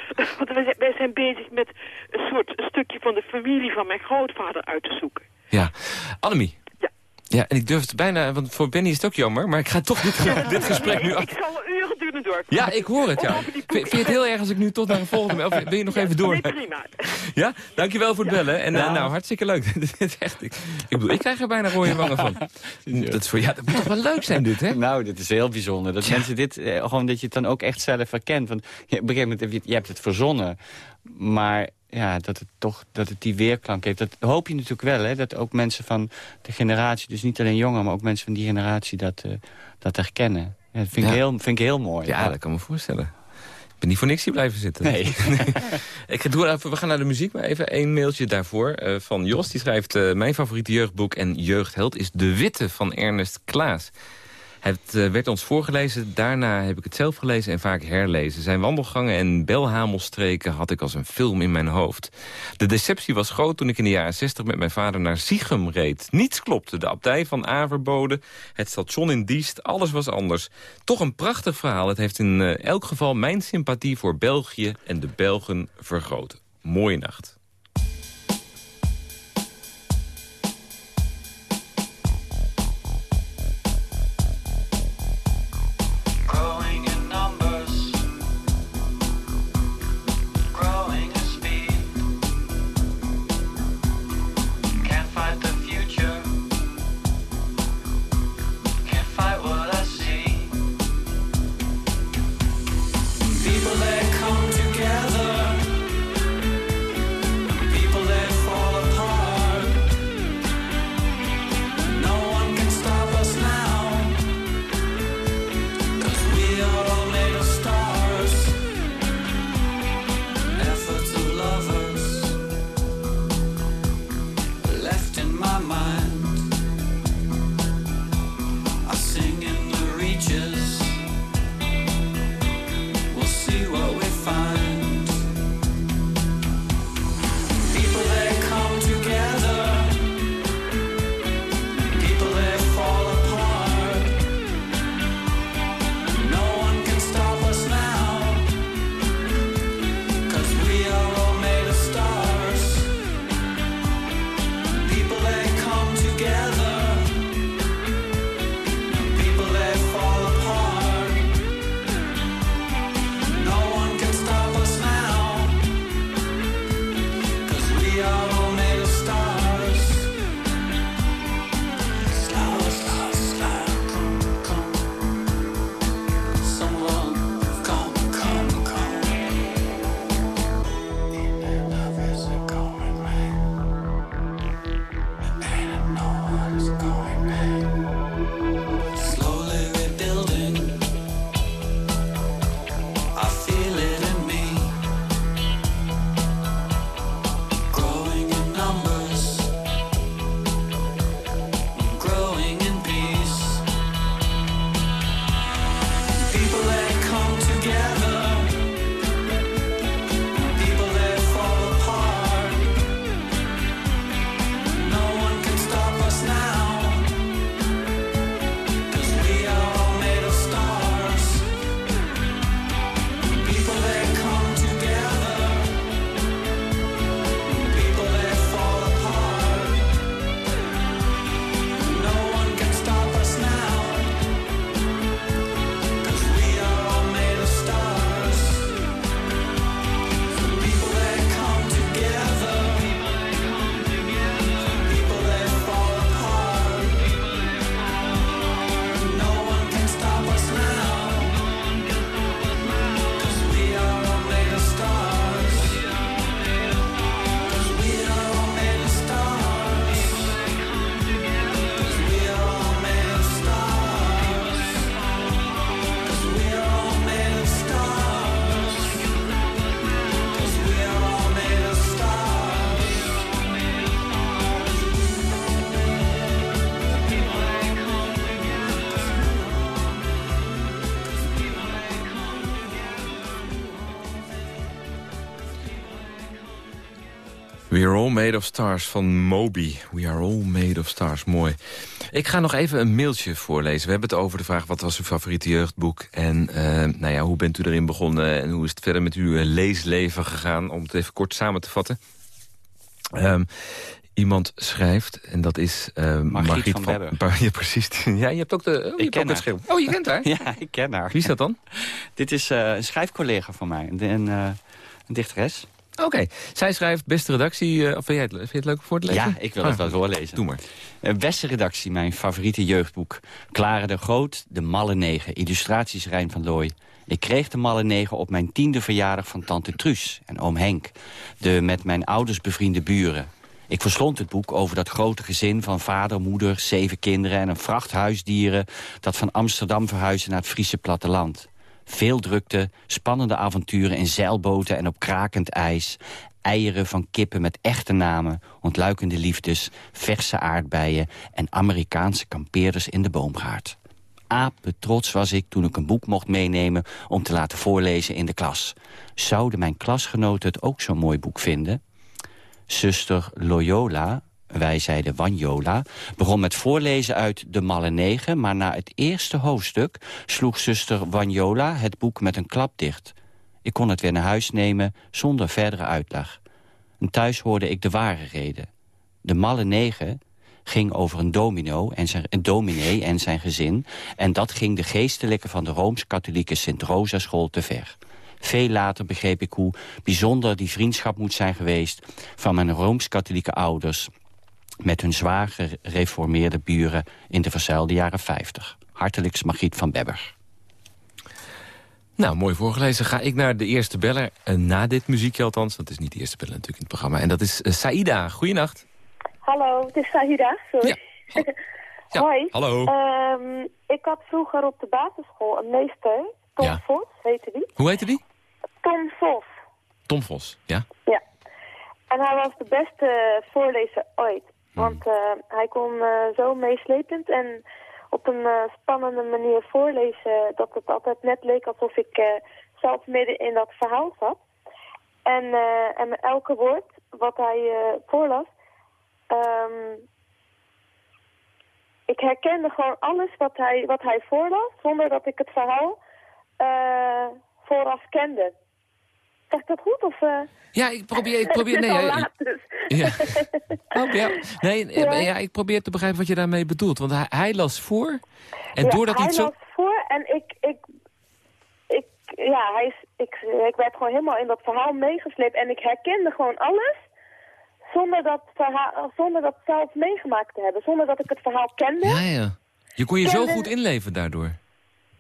Want wij zijn, bezig met een soort stukje van de familie van mijn grootvader uit te zoeken. ja. Annemie. Ja. En ik durf het bijna, want voor Benny is het ook jammer, maar ik ga toch dit, dit gesprek nu Nee, af... ik zal uren duren door. Ja, ik hoor het, ja. Vind je het heel erg als ik nu tot naar een volgende... Of wil je nog even door? Nee, prima. Ja, dankjewel voor het bellen. En eh, nou, hartstikke leuk. Echt, ik, ik bedoel, ik krijg er bijna rode wangen van. Dat, is voor, ja, dat moet toch wel leuk zijn, dit, hè? Nou, dit is heel bijzonder. Dat mensen dit, eh, gewoon dat je het dan ook echt zelf herkent. Want ja, op een gegeven moment heb je, je hebt het verzonnen. Maar ja, dat het toch dat het die weerklank heeft. Dat hoop je natuurlijk wel, hè. Dat ook mensen van de generatie, dus niet alleen jongeren... maar ook mensen van die generatie dat, eh, dat herkennen. Ja, dat vind, Ja. ik heel, vind ik heel mooi. Ja, dat kan me voorstellen. Ik ben niet voor niks hier blijven zitten. Nee. ik ga door, even, we gaan naar de muziek, maar even één mailtje daarvoor. eh, van Jos, die schrijft... eh, mijn favoriete jeugdboek en jeugdheld is De Witte van Ernest Klaas. Het eh, werd ons voorgelezen, daarna heb ik het zelf gelezen en vaak herlezen. Zijn wandelgangen en belhamelstreken had ik als een film in mijn hoofd. De deceptie was groot toen ik in de jaren 60 met mijn vader naar Ziegem reed. Niets klopte, de abdij van Averboden, het station in Diest, alles was anders. Toch een prachtig verhaal. Het heeft in eh, elk geval mijn sympathie voor België en de Belgen vergroot. Mooie nacht. We are all made of stars van Moby. We are all made of stars. Mooi. Ik ga nog even een mailtje voorlezen. We hebben het over de vraag wat was uw favoriete jeugdboek... en eh, nou ja, hoe bent u erin begonnen... en hoe is het verder met uw eh, leesleven gegaan... om het even kort samen te vatten. Ehm, iemand schrijft, en dat is uh, Margriet, van Webber. Ja, precies. Ja, je hebt ook de... Oh, je hebt ook het schreeuw. Oh, je kent haar? Ja, ik ken haar. Wie is dat dan? Dit is een schrijfcollega van mij, een, een, een dichteres. Oké. Zij schrijft beste redactie... of vind jij, het, vind je het leuk voor te lezen? Ja, ik wil het Ah, wel voorlezen. Doe maar. Eh, beste redactie, mijn favoriete jeugdboek. Klare de Groot, De Malle Negen, illustraties Rijn van Looy. Ik kreeg de Malle Negen op mijn tiende verjaardag van tante Truus en oom Henk. De met mijn ouders bevriende buren. Ik verslond het boek over dat grote gezin van vader, moeder, zeven kinderen... en een vracht huisdieren dat van Amsterdam verhuisde naar het Friese platteland. Veel drukte, spannende avonturen in zeilboten en op krakend ijs... eieren van kippen met echte namen, ontluikende liefdes... verse aardbeien en Amerikaanse kampeerders in de boomgaard. Ape trots was ik toen ik een boek mocht meenemen om te laten voorlezen in de klas. Zouden mijn klasgenoten het ook zo'n mooi boek vinden? Zuster Loyola, wij zeiden Wanjola, begon met voorlezen uit De Malle Negen... maar na het eerste hoofdstuk sloeg zuster Wanjola het boek met een klap dicht. Ik kon het weer naar huis nemen zonder verdere uitleg. En thuis hoorde ik de ware reden. De Malle Negen ging over een, domino en zijn, een dominee en zijn gezin... en dat ging de geestelijke van de Rooms-Katholieke Sint-Rosa-school te ver. Veel later begreep ik hoe bijzonder die vriendschap moet zijn geweest... van mijn Rooms-Katholieke ouders met hun zwaar gereformeerde buren... in de verzuilde jaren 50. Hartelijks Margriet van Bebber. Nou, mooi voorgelezen. Ga ik naar de eerste beller. eh, na dit muziekje althans. Dat is niet de eerste beller natuurlijk in het programma. En dat is eh, Saïda. Goeienacht. Hallo, het is Sahida. Sorry. Ja, Hoi. hallo. Ehm, ik had vroeger op de basisschool een meester, Tom Ja. Vos, heette die. Hoe heette die? Tom Vos, Tom Vos. Ja? ja. En hij was de beste voorlezer ooit. Hmm. Want eh, hij kon eh, zo meeslepend en op een eh, spannende manier voorlezen... dat het altijd net leek alsof ik zelf midden in dat verhaal zat. En, eh, en elke woord wat hij voorlas... ehm, ik herkende gewoon alles wat hij, wat hij voorlas, zonder dat ik het verhaal vooraf kende. Zeg ik dat goed? Of, eh? Ja, ik probeer... Ik probeer nee, al ja, laat, dus. Ja. Oh, ja. Nee, Ja. ja, ik probeer te begrijpen wat je daarmee bedoelt. Want hij, hij las voor. En doordat hij zo... las voor en ik, ik, ik, ja, hij is, ik, ik werd gewoon helemaal in dat verhaal meegesleept en ik herkende gewoon alles zonder dat, verhaal, zonder dat zelf meegemaakt te hebben, zonder dat ik het verhaal kende. Ja, ja. Je kon je zo goed inleven daardoor.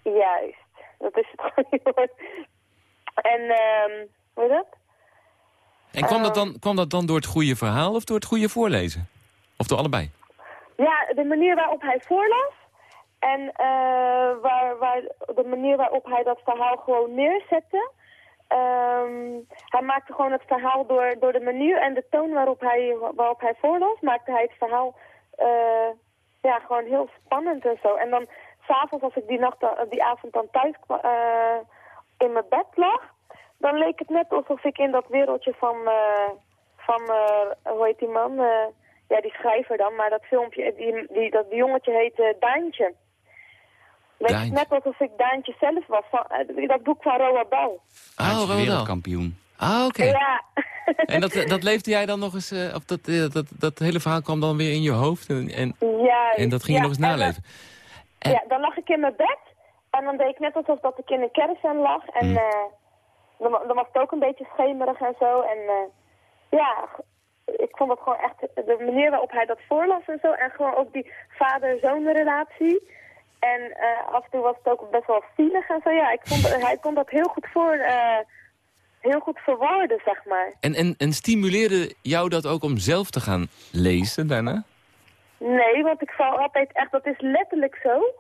Juist, dat is het gewoon. En, ehm hoe heet dat? En kwam, dat Ehm. dan, kwam dat dan door het goede verhaal of door het goede voorlezen? Of door allebei? Ja, de manier waarop hij voorlas en eh, waar, waar, de manier waarop hij dat verhaal gewoon neerzette. Ehm, hij maakte gewoon het verhaal door, door de manier en de toon waarop hij, waarop hij voorlas, maakte hij het verhaal eh, ja, gewoon heel spannend en zo. En dan s'avonds als ik die, nacht, die avond dan thuis eh, in mijn bed lag, dan leek het net alsof ik in dat wereldje van, eh, van eh, hoe heet die man? Eh, ja, die schrijver dan, maar dat filmpje, die, die, dat die jongetje heet eh, Daantje. Leek het net alsof ik Daantje zelf was, van, dat boek van Roald Dahl. Oh, is Roald wereldkampioen. Ah, oké. Ja. En dat, dat leefde jij dan nog eens... eh, of dat, dat, dat hele verhaal kwam dan weer in je hoofd? En, en, Juist, en dat ging je nog eens En dan- naleven? En- Ja, dan lag ik in mijn bed en dan deed ik net alsof dat ik in een caravan lag. En Hmm. Eh, dan, wa- dan was het ook een beetje schemerig en zo. En eh, ja, ik vond dat gewoon echt de manier waarop hij dat voorlas en zo. En gewoon ook die vader-zoon relatie. En eh, af en toe was het ook best wel zielig en zo. Ja, ik vond, hij kon dat heel goed voor... eh, heel goed verwoorden, zeg maar. En, en, en stimuleerde jou dat ook om zelf te gaan lezen daarna? Nee, want ik zou altijd echt, dat is letterlijk zo.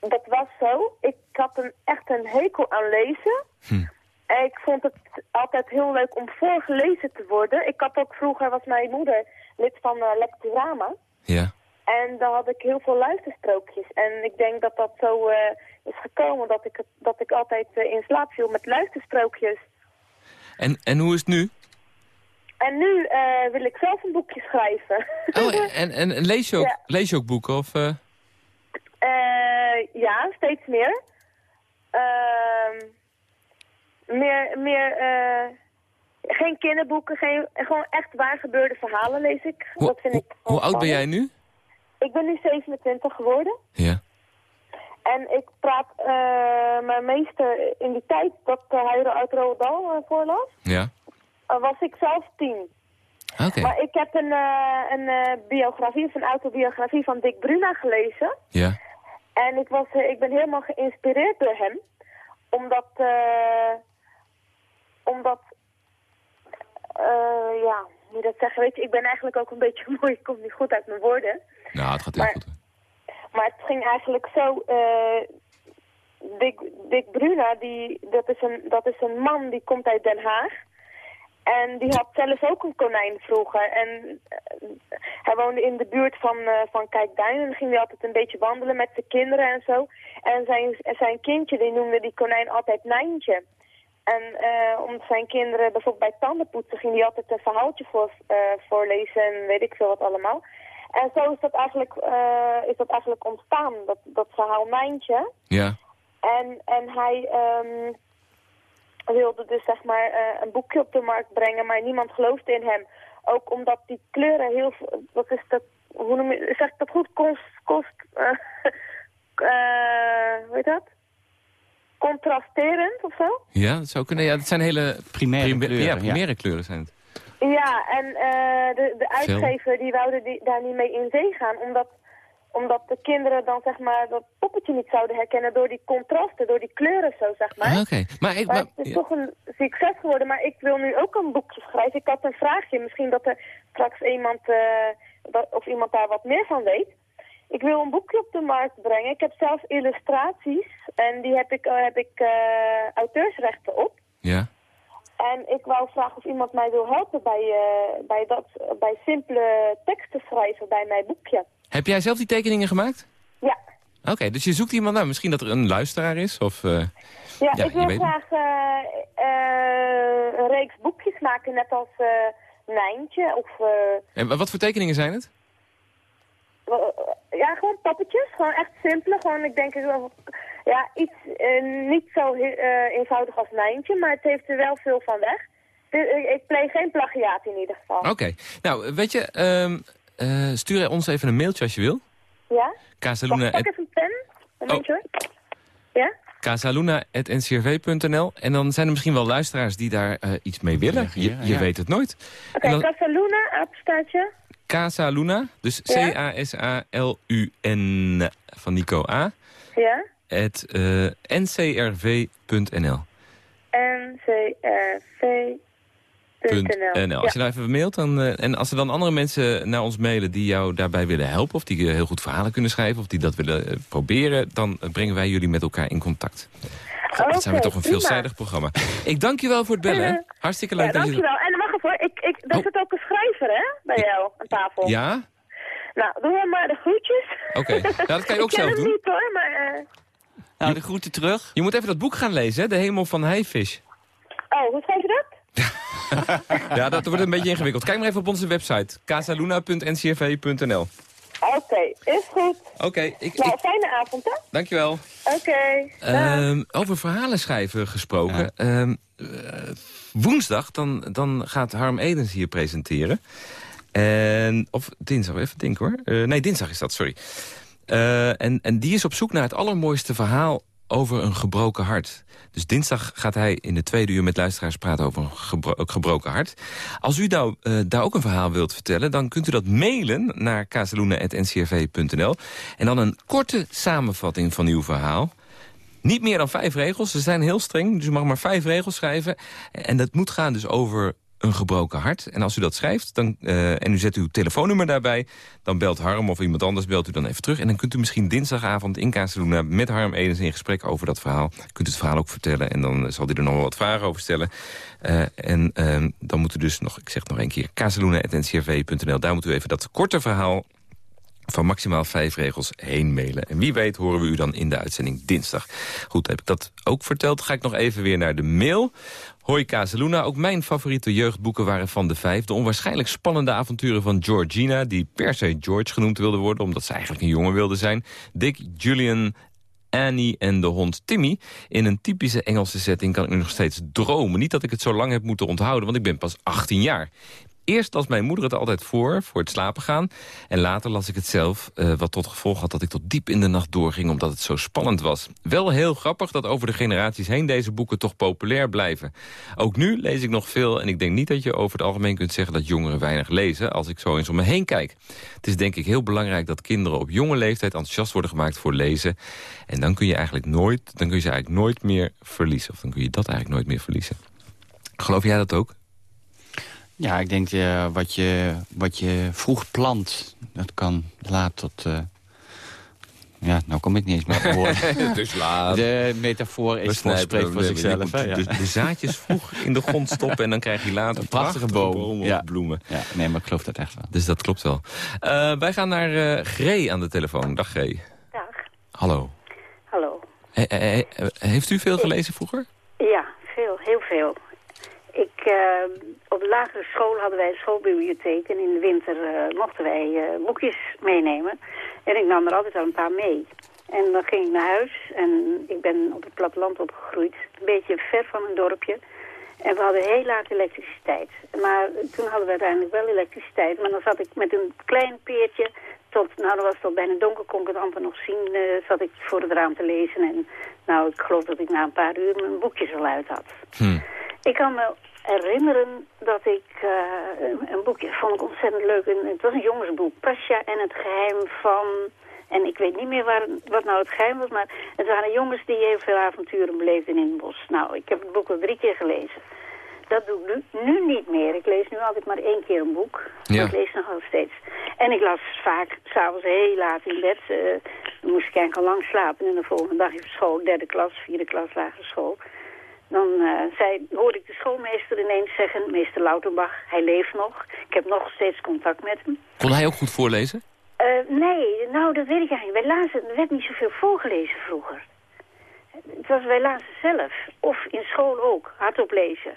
Dat was zo. Ik had een, echt een hekel aan lezen. Hm. Ik vond het altijd heel leuk om voorgelezen te worden. Ik had ook vroeger, was mijn moeder lid van uh, Lecturama. Ja. En dan had ik heel veel luisterstrookjes. En ik denk dat dat zo eh, is gekomen dat ik, dat ik altijd eh, in slaap viel met luisterstrookjes. En, en hoe is het nu? En nu wil ik zelf een boekje schrijven. Oh, en, en, en lees, je ook, Ja. lees je ook boeken? Of, ja, steeds meer. Ehm, meer, meer, eh, geen kinderboeken, geen, gewoon echt waar gebeurde verhalen lees ik. Hoe, dat vind ik hoe oud ben jij nu? Ik ben nu 27 geworden. Ja. En ik praat eh, mijn meester in die tijd dat uh, hij uit Roald Dahl eh, voorlas, Ja. eh, was ik zelf tien. Oké. Maar ik heb een, eh, een eh, biografie, of een autobiografie van Dick Bruna gelezen. Ja. En ik, was, eh, ik ben helemaal geïnspireerd door hem. Omdat, eh, omdat, eh, ja, moet dat zeggen? Weet je, ik ben eigenlijk ook een beetje mooi, ik kom niet goed uit mijn woorden. Nou, het gaat heel Maar- goed. Maar het ging eigenlijk zo, eh Dick, Dick Bruna, die, dat, is een, dat is een man die komt uit Den Haag. En die had zelf ook een konijn vroeger. En eh, hij woonde in de buurt van, van Kijkduin. En dan ging hij altijd een beetje wandelen met zijn kinderen en zo. En zijn, zijn kindje, die noemde die konijn altijd Nijntje. En eh om zijn kinderen bijvoorbeeld bij tandenpoetsen ging hij altijd een verhaaltje voor, eh, voorlezen en weet ik veel wat allemaal. En zo is dat eigenlijk, eh, is dat eigenlijk ontstaan, dat, dat verhaal Nijntje. Ja. En, en hij ehm, wilde dus zeg maar een boekje op de markt brengen, maar niemand geloofde in hem. Ook omdat die kleuren heel veel, wat is dat, hoe noem je, zeg ik dat goed, kost, kost, hoe heet dat? Contrasterend of zo? Ja, dat zou kunnen. Ja, dat zijn hele Primaire prima- kleuren, Ja, ja. primaire kleuren zijn het. Ja, en eh, de, de uitgever die wouden die, daar niet mee in zee gaan, omdat, omdat de kinderen dan zeg maar dat poppetje niet zouden herkennen door die contrasten, door die kleuren zo zeg maar. Ah, Oké. Maar, ik, Maar maar, het is ja. toch een succes geworden, maar ik wil nu ook een boekje schrijven. Ik had een vraagje, misschien dat er straks iemand, eh, dat, of iemand daar wat meer van weet. Ik wil een boekje op de markt brengen. Ik heb zelf illustraties en die heb ik, eh, heb ik eh, auteursrechten op. ja. En ik wou vragen of iemand mij wil helpen bij, eh, bij, dat, bij simpele teksten schrijven bij mijn boekje. Heb jij zelf die tekeningen gemaakt? Ja, Oké, dus je zoekt iemand, nou, misschien dat er een luisteraar is? Of, ja, Ja, ik wil graag een reeks boekjes maken, net als Nijntje of... en wat voor tekeningen zijn het? Eh, Ja, gewoon poppetjes. Gewoon echt simpele. Gewoon, ik denk, ja, iets eh, niet zo eh, eenvoudig als Nijntje, maar het heeft er wel veel van weg. Dus, ik, ik pleeg geen plagiaat in ieder geval. Oké. Nou, weet je, ehm, eh, stuur ons even een mailtje als je wil. Ja? Wacht, Casaluna, pak even een pen. Een momentje hoor. Ja? casaluna.ncrv.nl. En dan zijn er misschien wel luisteraars die daar eh, iets mee willen. Je, Ja, je ja. weet het nooit. Oké, En dan- Casaluna, apenstaartje. Casaluna, dus Ja. C-A-S-A-L-U-N van Nico A. Ja? Het eh, ncrv.nl. ncrv.nl. .nl. Als je nou even mailt, dan, eh, en als er dan andere mensen naar ons mailen die jou daarbij willen helpen... of die eh, heel goed verhalen kunnen schrijven, of die dat willen proberen... dan brengen wij jullie met elkaar in contact. God, dat zijn we toch een prima. veelzijdig programma. Ik dank je wel voor het bellen. Hartstikke leuk Ja, dat je... hoor, ik, ik, er Oh. zit ook een schrijver hè, bij jou aan tafel. Ja? Nou, doe maar maar de groetjes. Oké. Ja, dat kan je ook ik ken zelf hem doen. niet hoor, maar... eh, Nou, de groeten terug. Je moet even dat boek gaan lezen, hè? De Hemel van Heifish. Oh, hoe schrijf je dat? Ja, dat wordt een beetje ingewikkeld. Kijk maar even op onze website. casaluna.ncrv.nl Oké, is goed. Oké, ik, Nou, ik, fijne avond, hè? dankjewel. Oké. dag. Ehm, over verhalen schrijven gesproken. Ehm, eh, woensdag dan, dan gaat Harm Edens hier presenteren. En, of dinsdag, even denken hoor. Eh, nee, dinsdag is dat, sorry. Eh, en, en die is op zoek naar het allermooiste verhaal over een gebroken hart. Dus dinsdag gaat hij in de tweede uur met luisteraars praten over een gebro- een gebroken hart. Als u nou, eh, daar ook een verhaal wilt vertellen... dan kunt u dat mailen naar kazeluna.ncrv.nl. En dan een korte samenvatting van uw verhaal. Niet meer dan vijf regels. Ze zijn heel streng, dus u mag maar vijf regels schrijven. En dat moet gaan dus over een gebroken hart. En als u dat schrijft dan, eh, en u zet uw telefoonnummer daarbij... dan belt Harm of iemand anders belt u dan even terug. En dan kunt u misschien dinsdagavond in Casaluna met Harm Edens in gesprek over dat verhaal. Kunt u het verhaal ook vertellen en dan zal hij er nog wel wat vragen over stellen. Eh, en eh, dan moet u dus nog, ik zeg nog een keer, casaluna.ncrv.nl. Daar moet u even dat korte verhaal van maximaal vijf regels heen mailen. En wie weet horen we u dan in de uitzending dinsdag. Goed, heb ik dat ook verteld. Ga ik nog even weer naar de mail. Hoi Kazeluna, ook mijn favoriete jeugdboeken waren van de vijf. De onwaarschijnlijk spannende avonturen van Georgina... die per se George genoemd wilde worden... omdat ze eigenlijk een jongen wilde zijn. Dick, Julian, Annie en de hond Timmy. In een typische Engelse setting kan ik nu nog steeds dromen. Niet dat ik het zo lang heb moeten onthouden, want ik ben pas 18 jaar. Eerst las mijn moeder het altijd voor, voor het slapen gaan. En later las ik het zelf, eh, wat tot gevolg had dat ik tot diep in de nacht doorging... omdat het zo spannend was. Wel heel grappig dat over de generaties heen deze boeken toch populair blijven. Ook nu lees ik nog veel en ik denk niet dat je over het algemeen kunt zeggen... dat jongeren weinig lezen, als ik zo eens om me heen kijk. Het is denk ik heel belangrijk dat kinderen op jonge leeftijd... enthousiast worden gemaakt voor lezen. En dan kun je, eigenlijk nooit, dan kun je ze eigenlijk nooit meer verliezen. Of dan kun je dat eigenlijk nooit meer verliezen. Geloof jij dat ook? Ja, ik denk eh, wat, je, wat je vroeg plant, dat kan laat tot... eh, ja, nou kom ik niet eens met woorden. Het is laat. De metafoor is spreekt voor zichzelf. Hè, ja. de, de zaadjes vroeg in de grond stoppen... en dan krijg je later Een prachtige boom. of Ja. bloemen. Ja, nee, maar ik geloof dat echt wel. Dus dat klopt wel. Eh, wij gaan naar eh Gree aan de telefoon. Dag Gree. Dag, Hallo. hallo. He- he- he- heeft u veel gelezen vroeger? Ja, veel, heel veel. Ik, eh, op de lagere school hadden wij een schoolbibliotheek en in de winter eh, mochten wij eh, boekjes meenemen. En ik nam er altijd al een paar mee. En dan ging ik naar huis en ik ben op het platteland opgegroeid, een beetje ver van een dorpje. En we hadden heel laat elektriciteit. Maar toen hadden we uiteindelijk wel elektriciteit. Maar dan zat ik met een klein peertje tot, nou dan was het al bijna donker, kon ik het amper nog zien, zat ik voor het raam te lezen. En nou, ik geloof dat ik na een paar uur mijn boekjes al uit had. Hm. Ik kan me herinneren dat ik eh, een, een boekje vond ik ontzettend leuk. En het was een jongensboek, Pasja en het geheim van... En ik weet niet meer waar, wat nou het geheim was, maar het waren jongens die heel veel avonturen beleefden in het bos. Nou, ik heb het boek al drie keer gelezen. Dat doe ik nu, nu niet meer. Ik lees nu altijd maar één keer een boek. Maar Ja. ik lees nog wel steeds. En ik las vaak s'avonds heel laat in bed. eh, dan moest ik eigenlijk al lang slapen. En de volgende dag in school, derde klas, vierde klas, lagere school. Dan eh, zei, hoorde ik de schoolmeester ineens zeggen, meester Lauterbach, hij leeft nog. Ik heb nog steeds contact met hem. Kon hij ook goed voorlezen? Eh, nee, nou dat weet ik eigenlijk. Wij lazen, er werd niet zoveel voorgelezen vroeger. Het was wij lazen zelf. Of in school ook, hardop lezen.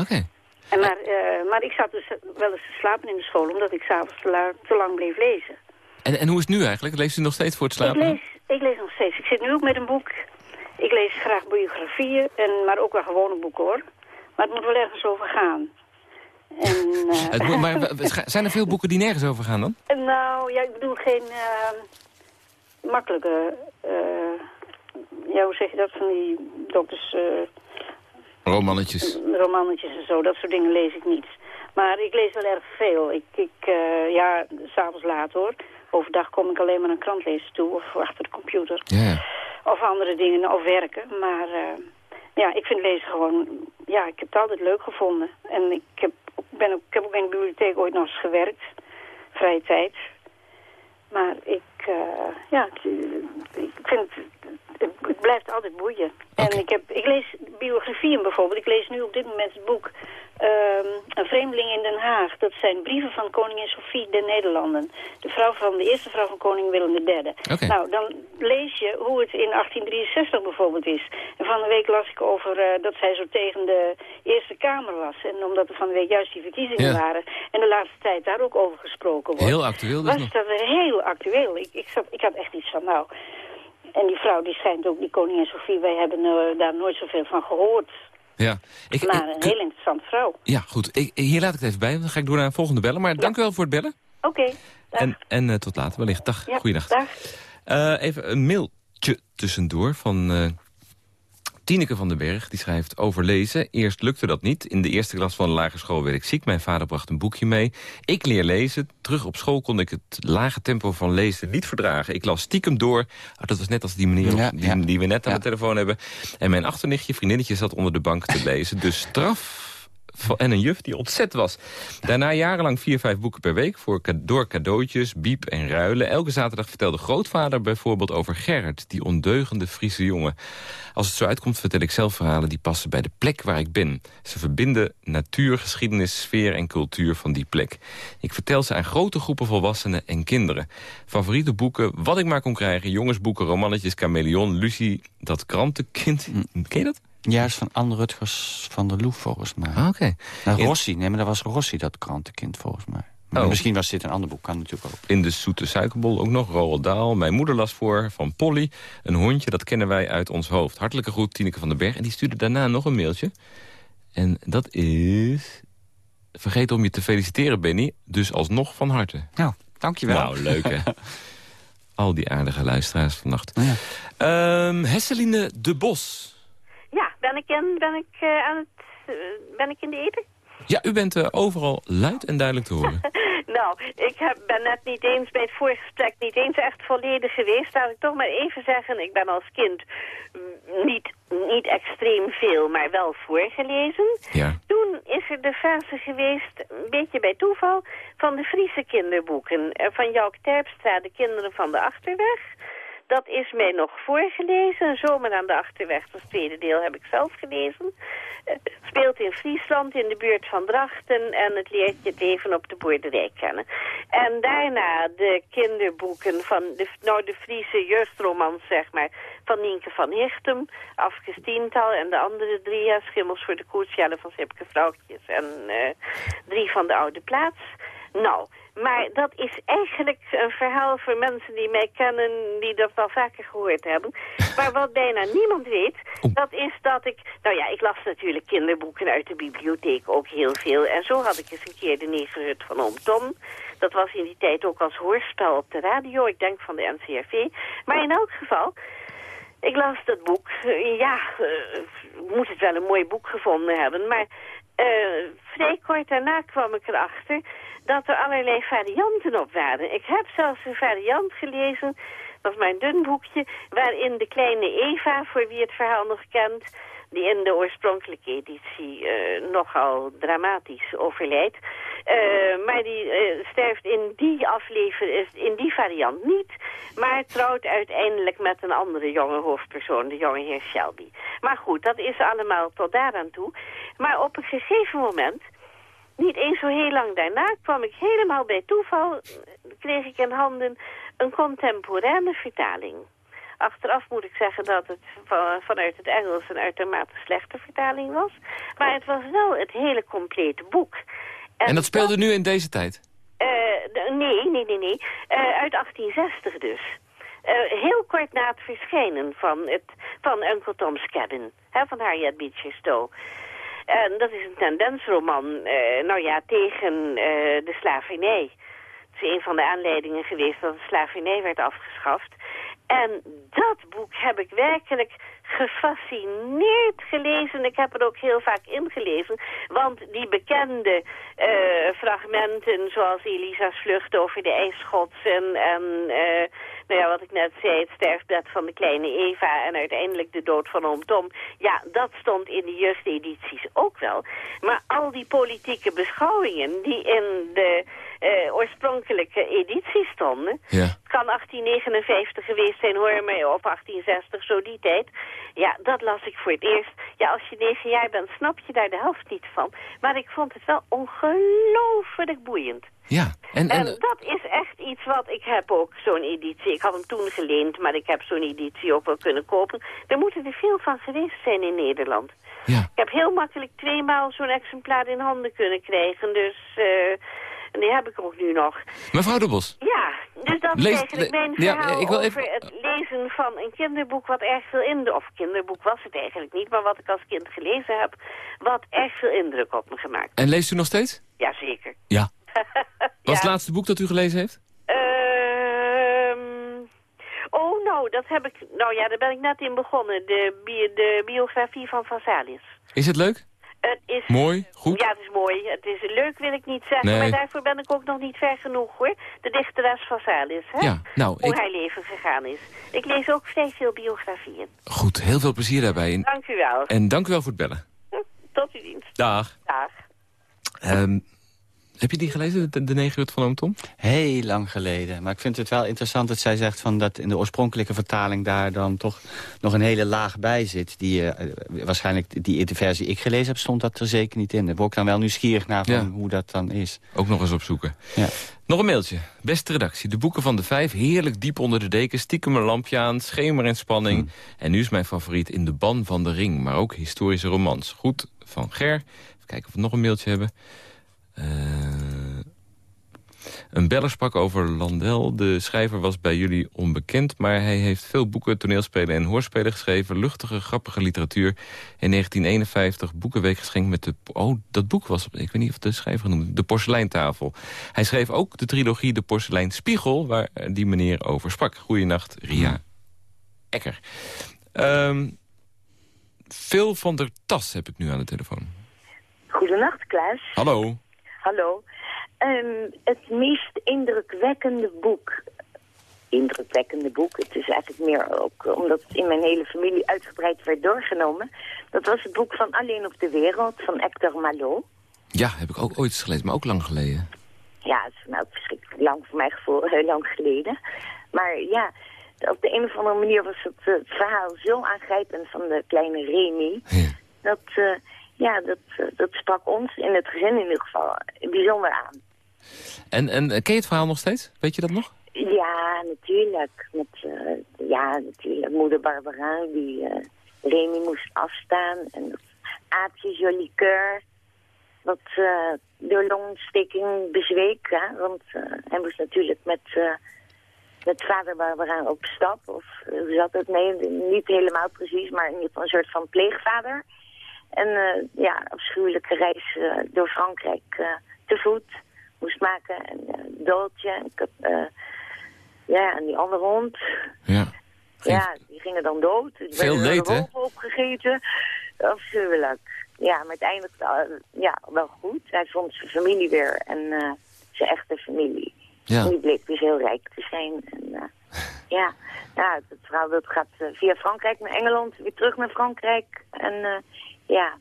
Oké. En maar, eh, maar ik zat dus wel eens te slapen in de school, omdat ik s'avonds te, la- te lang bleef lezen. En, en hoe is het nu eigenlijk? Leest u nog steeds voor het Ik slapen? lees, ik lees nog steeds. Ik zit nu ook met een boek. Ik lees graag biografieën, en, maar ook wel gewone boeken hoor. Maar het moet wel ergens over gaan. En, eh, Het moet- maar zijn er veel boeken die nergens over gaan dan? Nou, ja, ik bedoel geen eh, makkelijke... eh, ja, hoe zeg je dat? Van die dokters... eh, Romannetjes. romannetjes en zo, dat soort dingen lees ik niet. Maar ik lees wel erg veel. Ik, ik eh, ja, s'avonds laat hoor. Overdag kom ik alleen maar een krant lezen toe of achter de computer. Of andere dingen, of werken. Maar eh, ja, ik vind lezen gewoon... Ja, ik heb het altijd leuk gevonden. En ik heb, ben ook, ik heb ook in de bibliotheek ooit nog eens gewerkt. Vrije tijd. Maar ik, eh, ja, eh, ik vind het, het, blijft altijd boeien. En ik, heb, ik lees biografieën bijvoorbeeld. Ik lees nu op dit moment het boek ehm, Een vreemdeling in Den Haag. Dat zijn brieven van koningin Sophie der Nederlanden. De, vrouw van, de eerste vrouw van koning Willem III. Oké. Nou, dan lees je hoe het in 1863 bijvoorbeeld is. En van de week las ik over eh, dat zij zo tegen de Eerste Kamer was. En omdat er van de week juist die verkiezingen Ja. waren. En de laatste tijd daar ook over gesproken wordt. Heel actueel dus Was nog. dat heel actueel. Ik, ik, zat, ik had echt iets van, nou... En die vrouw die schijnt ook, die koningin Sophie, wij hebben eh, daar nooit zoveel van gehoord. Ja. Ik, maar ik- een heel interessante vrouw. ja, goed. Ik, hier laat ik het even bij. Dan ga ik door naar een volgende bellen. Maar dank u wel voor het bellen. Oké. En, en eh, tot later wellicht. Dag. Ja, Goeiedag. dag. Eh, even een mailtje tussendoor van Tineke van den Berg. Die schrijft over lezen. Eerst lukte dat niet. In de eerste klas van de lagere school werd ik ziek. Mijn vader bracht een boekje mee. Ik leer lezen. Terug op school kon ik het lage tempo van lezen niet verdragen. Ik las stiekem door. Oh, dat was net als die meneer Ja, die, ja. die we net aan Ja. de telefoon hebben. En mijn achternichtje, vriendinnetje, zat onder de bank te lezen. Dus straf en een juf die ontzet was. Daarna jarenlang vier, vijf boeken per week voor, door cadeautjes, biep en ruilen. Elke zaterdag vertelde grootvader bijvoorbeeld over Gerrit, die ondeugende Friese jongen. Als het zo uitkomt vertel ik zelf verhalen die passen bij de plek waar ik ben. Ze verbinden natuur, geschiedenis, sfeer en cultuur van die plek. Ik vertel ze aan grote groepen volwassenen en kinderen. Favoriete boeken, wat ik maar kon krijgen. Jongensboeken, romannetjes, chameleon, Lucie, dat krantenkind. Ken je dat? Ja, is van Anne Rutgers van der Loef volgens mij. Ah, oké. Nou, In- Rossi, nee, maar dat was Rossi, dat krantenkind volgens mij. Maar Oh. Misschien was dit een ander boek, kan natuurlijk ook. In de Zoete Suikerbol ook nog Roald Dahl. Mijn moeder las voor van Polly. Een hondje, dat kennen wij uit ons hoofd. Hartelijke groet, Tineke van den Berg. En die stuurde daarna nog een mailtje. En dat is... Vergeet om je te feliciteren, Benny. Dus alsnog van harte. Nou, dankjewel. Nou, leuk hè. Al die aardige luisteraars vannacht. Ja. Ehm, Hesseline de Bos. Ben ik, in, ben ik, eh, aan het, eh, ben ik in de eten? Ja, u bent eh, overal luid en duidelijk te horen. nou, ik heb, ben net niet eens bij het voorgesprek niet eens echt volledig geweest. Laat ik toch maar even zeggen, ik ben als kind niet, niet extreem veel, maar wel voorgelezen. Ja. Toen is er de fase geweest, een beetje bij toeval, van de Friese kinderboeken. Van Jouk Terpstra, De Kinderen van de Achterweg. Dat is mij nog voorgelezen. Zomer aan de Achterweg, dat tweede deel, heb ik zelf gelezen. Eh, speelt in Friesland, in de buurt van Drachten. En het leert je het leven op de boerderij kennen. En daarna de kinderboeken van de, nou, de Friese jeugdromans, zeg maar, van Nienke van Hichtem. Afkes Tiental en de andere drie, ja, Schimmels voor de koets, Jelle van Sipke Vrouwtjes en eh, drie van de Oude Plaats. Nou, maar dat is eigenlijk een verhaal voor mensen die mij kennen, die dat wel vaker gehoord hebben. Maar wat bijna niemand weet, dat is dat ik... Nou ja, ik las natuurlijk kinderboeken uit de bibliotheek ook heel veel. En zo had ik eens een keer de Negerhut van Oom Tom. Dat was in die tijd ook als hoorspel op de radio, ik denk van de NCRV. Maar in elk geval, ik las dat boek. Eh, ja, eh, moet het wel een mooi boek gevonden hebben. Maar eh, vrij kort daarna kwam ik erachter dat er allerlei varianten op waren. Ik heb zelfs een variant gelezen, dat is mijn dun boekje... waarin de kleine Eva, voor wie het verhaal nog kent... die in de oorspronkelijke editie eh, nogal dramatisch overlijdt... Eh, maar die eh, sterft in die aflevering, in die variant niet... maar trouwt uiteindelijk met een andere jonge hoofdpersoon, de jonge heer Shelby. Maar goed, dat is allemaal tot daaraan toe. Maar op een gegeven moment, niet eens zo heel lang daarna... kwam ik helemaal bij toeval, kreeg ik in handen een contemporaine vertaling... Achteraf moet ik zeggen dat het van- vanuit het Engels een uitermate slechte vertaling was. Maar het was wel het hele complete boek. En dat speelde nu in deze tijd? Eh, nee, nee, nee, nee. Eh, uit 1860 dus. Eh, heel kort na het verschijnen van, het, van Uncle Tom's Cabin. Hè, van Harriet Beecher Stowe. En dat is een tendensroman, eh, nou ja, tegen eh, de slavernij. Het is een van de aanleidingen geweest dat de slavernij werd afgeschaft. En dat boek heb ik werkelijk gefascineerd gelezen. Ik heb er ook heel vaak ingelezen. Want die bekende eh, fragmenten zoals Elisa's vlucht over de ijsschotsen... en eh, nou ja, wat ik net zei, het sterfbed van de kleine Eva... en uiteindelijk de dood van oom Tom. Ja, dat stond in de jeugdedities ook wel. Maar al die politieke beschouwingen die in de eh, oorspronkelijke editie stonden... Ja. Het kan 1859 geweest zijn hoor, maar of 1860, zo die tijd. Ja, dat las ik voor het eerst. Ja, als je negen jaar bent, snap je daar de helft niet van. Maar ik vond het wel ongelooflijk boeiend. Ja. En, En, en, dat is echt iets wat ik heb ook, zo'n editie. Ik had hem toen geleend, maar ik heb zo'n editie ook wel kunnen kopen. Er moeten er veel van geweest zijn in Nederland. ja. Ik heb heel makkelijk tweemaal zo'n exemplaar in handen kunnen krijgen, dus... eh, en die heb ik ook nu nog. Mevrouw Bos. Ja, dus dat Lees- is eigenlijk mijn ja, verhaal ik wil over even- het lezen van een kinderboek wat erg veel indruk... Of kinderboek was het eigenlijk niet, maar wat ik als kind gelezen heb... wat erg veel indruk op me gemaakt. En leest u nog steeds? Jazeker. Ja. Wat is Ja. het laatste boek dat u gelezen heeft? Ehm, oh, nou, dat heb ik... Nou ja, daar ben ik net in begonnen. De, bi- de biografie van Vasalis. Is het leuk? Het is... Mooi? Goed? Ja, het is mooi. Het is leuk, wil ik niet zeggen. Nee. Maar daarvoor ben ik ook nog niet ver genoeg, hoor. De dichteres Vasalis, hè? Ja, nou, Hoe ik- haar leven gegaan is. Ik lees ook vrij veel biografieën. Goed, heel veel plezier daarbij. Dank u wel. en dank u wel voor het bellen. Tot uw dienst. Dag. Dag. Ehm, heb je die gelezen, de, de negerhut van oom Tom? Heel lang geleden. Maar ik vind het wel interessant dat zij zegt van dat in de oorspronkelijke vertaling daar dan toch nog een hele laag bij zit. Die, eh, waarschijnlijk die in de versie ik gelezen heb, stond dat er zeker niet in. Daar word ik dan wel nieuwsgierig naar van Ja. hoe dat dan is. Ook nog eens opzoeken. Ja. Nog een mailtje. Beste redactie, de boeken van de vijf, heerlijk diep onder de deken... stiekem een lampje aan, schemer en spanning. Hmm. En nu is mijn favoriet In de ban van de ring, maar ook historische romans. Goed, van Ger. Even kijken of we nog een mailtje hebben. Eh, een beller sprak over Landel. De schrijver was bij jullie onbekend... maar hij heeft veel boeken, toneelspelen en hoorspelen geschreven. Luchtige, grappige literatuur. In 1951 Boekenweek geschenkt met de... Oh, dat boek was, ik weet niet of de schrijver noemde, De Porseleintafel. Hij schreef ook de trilogie De Porseleinspiegel... waar die meneer over sprak. Goeienacht, Ria Ekker. Ehm Phil van der Tas heb ik nu aan de telefoon. Goedenacht, Klaas. Hallo. Hallo. Ehm, het meest indrukwekkende boek. Indrukwekkende boek. Het is eigenlijk meer ook omdat het in mijn hele familie uitgebreid werd doorgenomen. Dat was het boek van Alleen op de Wereld van Hector Malot. Ja, heb ik ook ooit gelezen, maar ook lang geleden. Ja, het is nou verschrikkelijk lang voor mijn gevoel, heel lang geleden. Maar ja, op de een of andere manier was het, eh, het verhaal zo aangrijpend van de kleine Remy. Dat, eh, ja, dat, eh, dat sprak ons in het gezin in ieder geval bijzonder aan. En, en eh, ken je het verhaal nog steeds? Weet je dat nog? Ja, natuurlijk. Met, eh, ja, natuurlijk. Moeder Barbara, die eh Remy moest afstaan. En dat aapje Joli Coeur, wat eh door longontsteking bezweek. Hè? Want hij moest natuurlijk met, met vader Barbara op stap. Of hoe zat het? Nee, niet helemaal precies, maar in ieder geval een soort van pleegvader. En eh, ja, afschuwelijke reis eh, door Frankrijk eh, te voet moest maken. En doodje. En, ik eh, ja, en die andere hond. Ja. Ja, die gingen dan dood. Die Veel leed, hè? opgegeten. Afschuwelijk. Ja, maar uiteindelijk ja, wel goed. Hij vond zijn familie weer en zijn echte familie. Ja. En die bleek dus heel rijk te zijn. En, ja, ja, het verhaal dat gaat eh, via Frankrijk naar Engeland, weer terug naar Frankrijk. En eh, ja.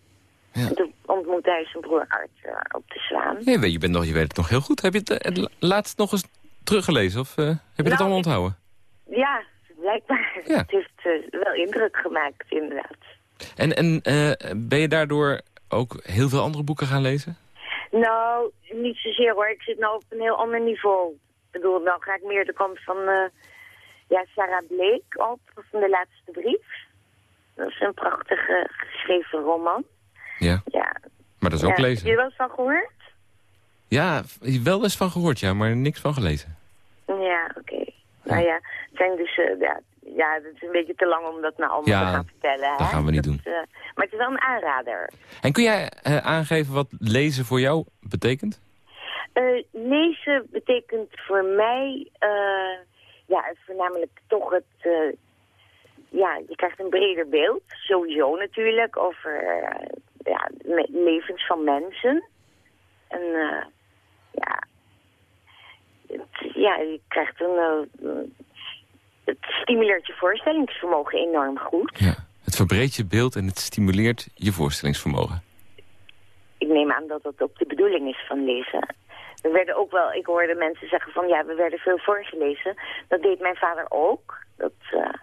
En toen ontmoette hij zijn broer Arthur op de Zwaan. Nee, je, bent nog, je weet het nog heel goed. Heb je het, eh, laatst nog eens teruggelezen? Of eh, heb je het Nou, allemaal onthouden? Ja, blijkbaar. Het heeft eh, wel indruk gemaakt, inderdaad. En, en eh, ben je daardoor ook heel veel andere boeken gaan lezen? Nou, niet zozeer hoor. Ik zit nou op een heel ander niveau. Ik bedoel, dan ga ik meer de kant van eh, ja, Sarah Blake op, van de laatste brief. Dat is een prachtige geschreven roman. Ja. Ja. Maar dat is ook Ja, lezen. Heb je er wel eens van gehoord? Ja, wel eens van gehoord, ja, maar niks van gelezen. Ja, oké. Nou ja, het zijn dus, eh, ja, ja, het is een beetje te lang om dat nou allemaal Ja, te gaan vertellen. dat hè? gaan we niet doen. eh, maar het is wel een aanrader. En kun jij eh, aangeven wat lezen voor jou betekent? Lezen betekent voor mij, eh, ja, voornamelijk toch het, eh, ja, je krijgt een breder beeld, sowieso natuurlijk, over eh, ja, le- levens van mensen. En eh, ja, het, ja, je krijgt een, het stimuleert je voorstellingsvermogen enorm goed. Het verbreedt je beeld en het stimuleert je voorstellingsvermogen. ik neem aan dat dat ook de bedoeling is van lezen. We werden ook wel, ik hoorde mensen zeggen van ja, we werden veel voorgelezen. Dat deed mijn vader ook. Dat, eh,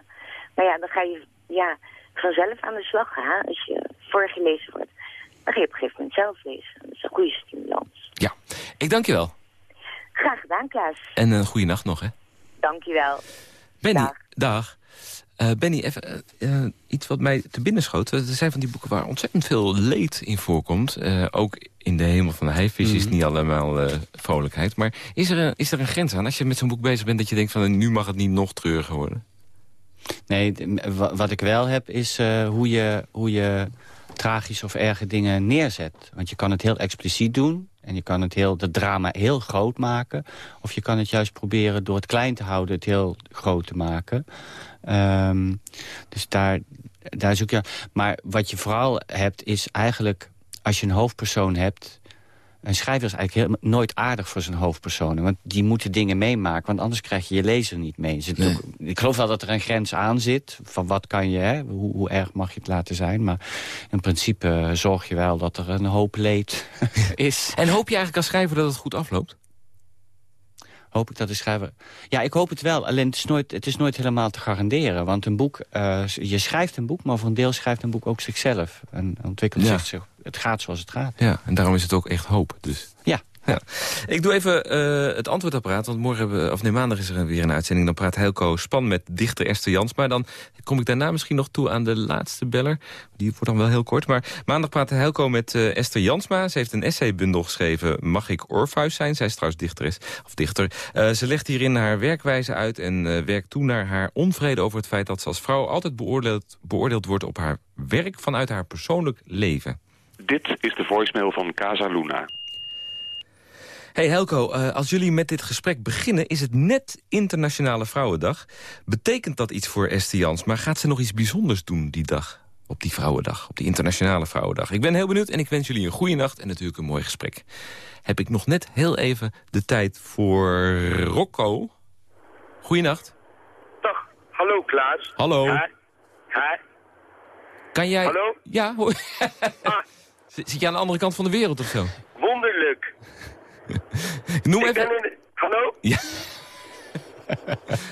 maar ja, dan ga je ja, vanzelf aan de slag gaan. Als je voorgelezen wordt, dan ga je op een gegeven moment zelf lezen. Dat is een goede stimulans. Ik dank je wel. Graag gedaan, Klaas. En een goede nacht nog, hè. Dank je wel. Benny, dag. Eh, Benny, even eh, eh, iets wat mij te binnen schoot. Er zijn van die boeken waar ontzettend veel leed in voorkomt. Ook in de hemel van de heivis is Mhm. niet allemaal vrolijkheid. Maar is er, een, is er een grens aan als je met zo'n boek bezig bent... dat je denkt van nu mag het niet nog treuriger worden? Nee, wat ik wel heb is hoe, je, hoe je tragische of erge dingen neerzet. Want je kan het heel expliciet doen. En je kan het, heel, het drama heel groot maken. Of je kan het juist proberen door het klein te houden... het heel groot te maken. Ehm, dus daar, daar zoek je... Maar wat je vooral hebt is eigenlijk... als je een hoofdpersoon hebt... een schrijver is eigenlijk heel, nooit aardig voor zijn hoofdpersonen. Want die moeten dingen meemaken, want anders krijg je je lezer niet mee. Zit ook- ik geloof wel dat er een grens aan zit. Van wat kan je, hè, hoe, hoe erg mag je het laten zijn. Maar in principe eh, zorg je wel dat er een hoop leed is. En hoop je eigenlijk als schrijver dat het goed afloopt? Hoop ik dat de schrijver... Ja, ik hoop het wel. Alleen het is nooit, het is nooit helemaal te garanderen. Want een boek, eh, je schrijft een boek, maar voor een deel schrijft een boek ook zichzelf. En ontwikkelt Ja. zich, het gaat zoals het gaat. Ja, en daarom is het ook echt hoop. Dus. Ja. Ja. Ik doe even eh, het antwoordapparaat, want morgen hebben we, of nee, maandag is er weer een uitzending. Dan praat Helco Span met dichter Esther Jans. Maar dan kom ik daarna misschien nog toe aan de laatste beller. Die wordt dan wel heel kort. Maar maandag praat Helco met eh, Esther Jansma. Ze heeft een essaybundel geschreven, Mag ik Orpheus zijn? Zij is trouwens dichteres, of dichter. Eh, ze legt hierin haar werkwijze uit en werkt toe naar haar onvrede over het feit dat ze als vrouw altijd beoordeeld, beoordeeld wordt op haar werk vanuit haar persoonlijk leven. Dit is de voicemail van Casa Luna. Hey Helco, eh, als jullie met dit gesprek beginnen... is het net Internationale Vrouwendag. Betekent dat iets voor Esther Jans? Maar gaat ze nog iets bijzonders doen die dag? Op die Vrouwendag, op die Internationale Vrouwendag. Ik ben heel benieuwd en ik wens jullie een goede nacht... en natuurlijk een mooi gesprek. Heb ik nog net heel even de tijd voor Rocco. Goeienacht. Hallo Klaas. Hallo. Ja. Ja. Kan jij... Hallo? Ja, hoor. Zit zit je aan de andere kant van de wereld of zo? Wonderlijk. Noem Ik even... in Hallo? Ja.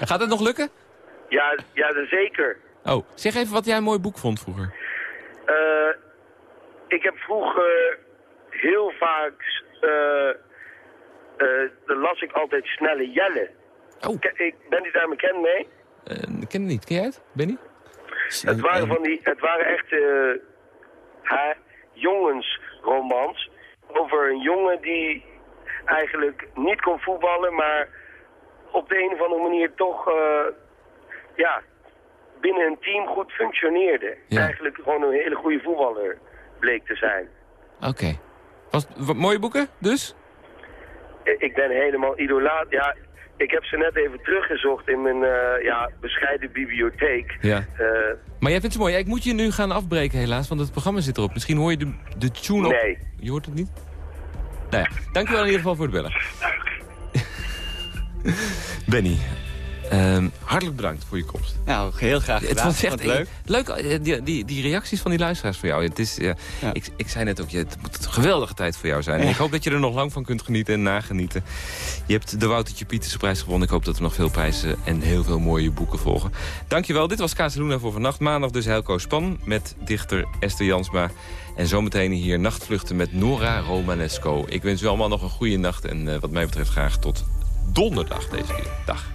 Gaat het nog lukken? Ja, ja, zeker. Oh, zeg even wat jij een mooi boek vond vroeger. Eh, ik heb vroeger heel vaak... eh, dan las ik altijd Snelle Jelle. Oh. Ik, ben u daar bekend mee? Ik ken het niet. Ken jij het, Benny? Het waren, van die, het waren echt eh, ha, jongensromans over een jongen die eigenlijk niet kon voetballen, maar op de een of andere manier toch eh, ja, binnen een team goed functioneerde. Eigenlijk gewoon een hele goede voetballer bleek te zijn. Oké. Was wat mooie boeken, dus? Ik ben helemaal idolaat. Ja, ik heb ze net even teruggezocht in mijn eh, ja, bescheiden bibliotheek. Ja. Eh, Maar jij vindt het mooi. Ja, ik moet je nu gaan afbreken helaas, want het programma zit erop. Misschien hoor je de, de tune op. Nee. Je hoort het niet? Nou ja, dankjewel in ieder geval voor het bellen. Benny, ehm, hartelijk bedankt voor je komst. Nou, heel graag Het gedaan. was echt Vond het leuk. Leuk, eh, die, die, die reacties van die luisteraars voor jou. Het is, ja, ik, ik zei net ook, het moet een geweldige tijd voor jou zijn. En ik hoop dat je er nog lang van kunt genieten en nagenieten. Je hebt de Woutertje Pieterse prijs gewonnen. Ik hoop dat er nog veel prijzen en heel veel mooie boeken volgen. Dankjewel, dit was Kazeluna voor vannacht. Maandag dus Helco Span met dichter Esther Jansma. En zometeen hier nachtvluchten met Nora Romanesco. Ik wens u allemaal nog een goede nacht. En eh, wat mij betreft graag tot donderdag deze keer. Dag.